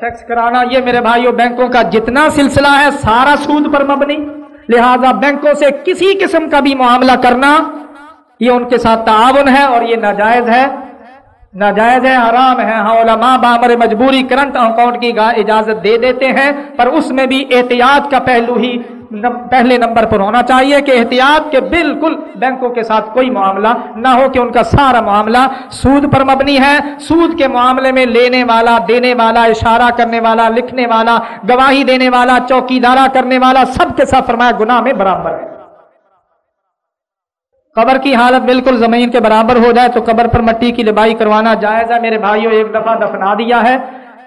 فیکس کرانا، یہ میرے بھائیوں، بینکوں کا جتنا سلسلہ ہے، سارا سود پر مبنی۔ لہذا بینکوں سے کسی قسم کا بھی معاملہ کرنا یہ ان کے ساتھ تعاون ہے اور یہ ناجائز ہے۔ ناجائز ہے، حرام ہے۔ ہاں علماء بامر مجبوری کرنٹ اکاؤنٹ کی اجازت دے دیتے ہیں، پر اس میں بھی احتیاط کا پہلو ہی پہلے نمبر پر ہونا چاہیے کہ احتیاط کے بالکل بینکوں کے ساتھ کوئی معاملہ نہ ہو کہ ان کا سارا معاملہ سود پر مبنی ہے۔ سود کے معاملے میں لینے والا، دینے والا، اشارہ کرنے والا، لکھنے والا، گواہی دینے والا، چوکی دارہ کرنے والا، سب کے ساتھ فرمایا گناہ میں برابر ہے۔ قبر کی حالت بالکل زمین کے برابر ہو جائے تو قبر پر مٹی کی لبائی کروانا جائز ہے۔ میرے بھائیوں، ایک دفعہ دفنا دیا ہے۔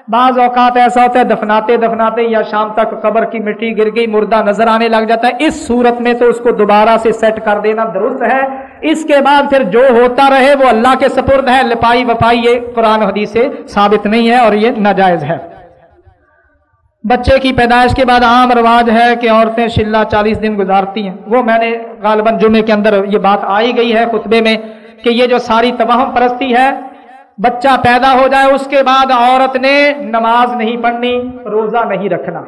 بعض اوقات ایسا ہوتا ہے، دفناتے دفناتے یا شام تک قبر کی مٹی گر گئی، مردہ نظر آنے لگ جاتا ہے۔ اس صورت میں تو اس کو دوبارہ سے سیٹ کر دینا درست ہے۔ اس کے بعد پھر جو ہوتا رہے وہ اللہ کے سپرد ہے۔ لپائی وپائی یہ قرآن حدیث سے ثابت نہیں ہے اور یہ ناجائز ہے۔ بچے کی پیدائش کے بعد عام رواج ہے کہ عورتیں شلہ چالیس دن گزارتی ہیں۔ وہ میں نے غالباً جمعے کے اندر یہ بات آئی گئی ہے خطبے میں کہ یہ جو ساری تباہم پرستی ہے، بچہ پیدا ہو جائے اس کے بعد عورت نے نماز نہیں پڑھنی، روزہ نہیں رکھنا۔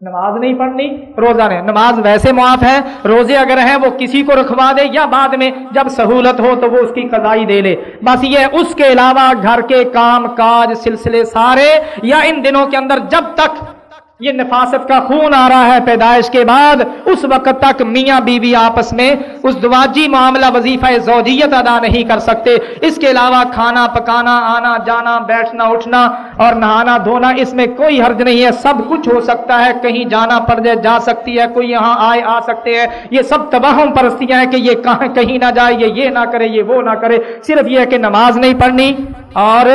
نماز نہیں پڑھنی، روزہ نہیں۔ نماز ویسے معاف ہے، روزے اگر ہیں وہ کسی کو رکھوا دے یا بعد میں جب سہولت ہو تو وہ اس کی قضائی دے لے۔ بس یہ اس کے علاوہ گھر کے کام کاج، سلسلے سارے یا ان دنوں کے اندر جب تک یہ نفاست کا خون آ رہا ہے پیدائش کے بعد، اس وقت تک میاں بیوی آپس میں اس دواجی معاملہ وظیفہ زوجیت ادا نہیں کر سکتے۔ اس کے علاوہ کھانا پکانا، آنا جانا، بیٹھنا، اٹھنا اور نہانا دھونا، اس میں کوئی حرج نہیں ہے۔ سب کچھ ہو سکتا ہے، کہیں جانا پڑ جائے، جا سکتی ہے، کوئی یہاں آئے، آ سکتے ہیں۔ یہ سب تباہم پرستیاں ہیں کہ یہ کہاں، کہیں نہ جائے، یہ یہ نہ کرے، یہ وہ نہ کرے۔ صرف یہ ہے کہ نماز نہیں پڑھنی اور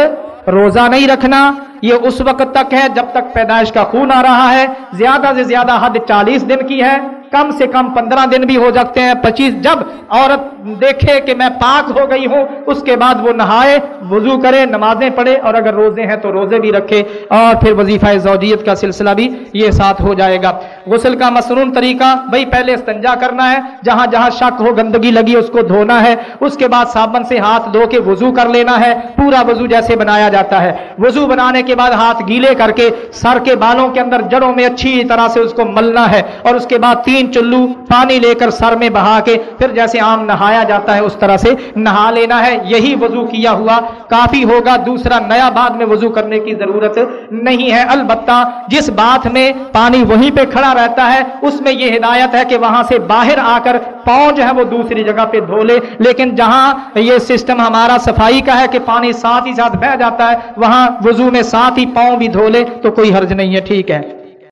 روزہ نہیں رکھنا، یہ اس وقت تک ہے جب تک پیدائش کا خون آ رہا ہے۔ زیادہ سے زیادہ حد چالیس دن کی ہے۔ کم سے کم پندرہ دن بھی ہو سکتے ہیں، پچیس جب عورت دیکھے کہ میں پاک ہو گئی ہوں، اس کے بعد وہ نہائے، وضو کرے، نمازیں پڑھے، اور اگر روزے ہیں تو روزے بھی رکھے، اور پھر وظیفہ زوجیت کا سلسلہ بھی یہ ساتھ ہو جائے گا۔ غسل کا مصنون طریقہ بھائی پہلے استنجا کرنا ہے، جہاں جہاں شک ہو، گندگی لگی، اس کو دھونا ہے، اس کے بعد صابن سے ہاتھ دھو کے وضو کر لینا ہے، پورا وضو جیسے بنایا جاتا ہے۔ وضو بنانے کے بعد ہاتھ گیلے کر کے، سر کے بالوں کے اندر جڑوں میں اچھی طرح سے اس کو ملنا ہے، اور اس کے بعد تین چلو، پانی لے کر سر میں بہا کے پھر جیسے عام نہایا جاتا ہے اس طرح سے نہا لینا ہے، یہی وضو کیا ہوا۔ کافی ہوگا، دوسرا نیا بعد میں وضو کرنے کی ضرورت نہیں ہے۔ البتہ جس بات میں پانی وہیں پہ کھڑا رہتا ہے، اس میں یہ ہدایت ہے کہ وہاں سے باہر آ کر پاؤں جو ہے وہ دوسری جگہ پہ دھو لے۔ لیکن جہاں یہ سسٹم ہمارا صفائی کا ہے کہ پانی ساتھ ہی ساتھ بہ جاتا ہے، وہاں وضو میں ساتھ ہی پاؤں بھی دھو لے، تو کوئی حرج نہیں ہے۔ ٹھیک ہے۔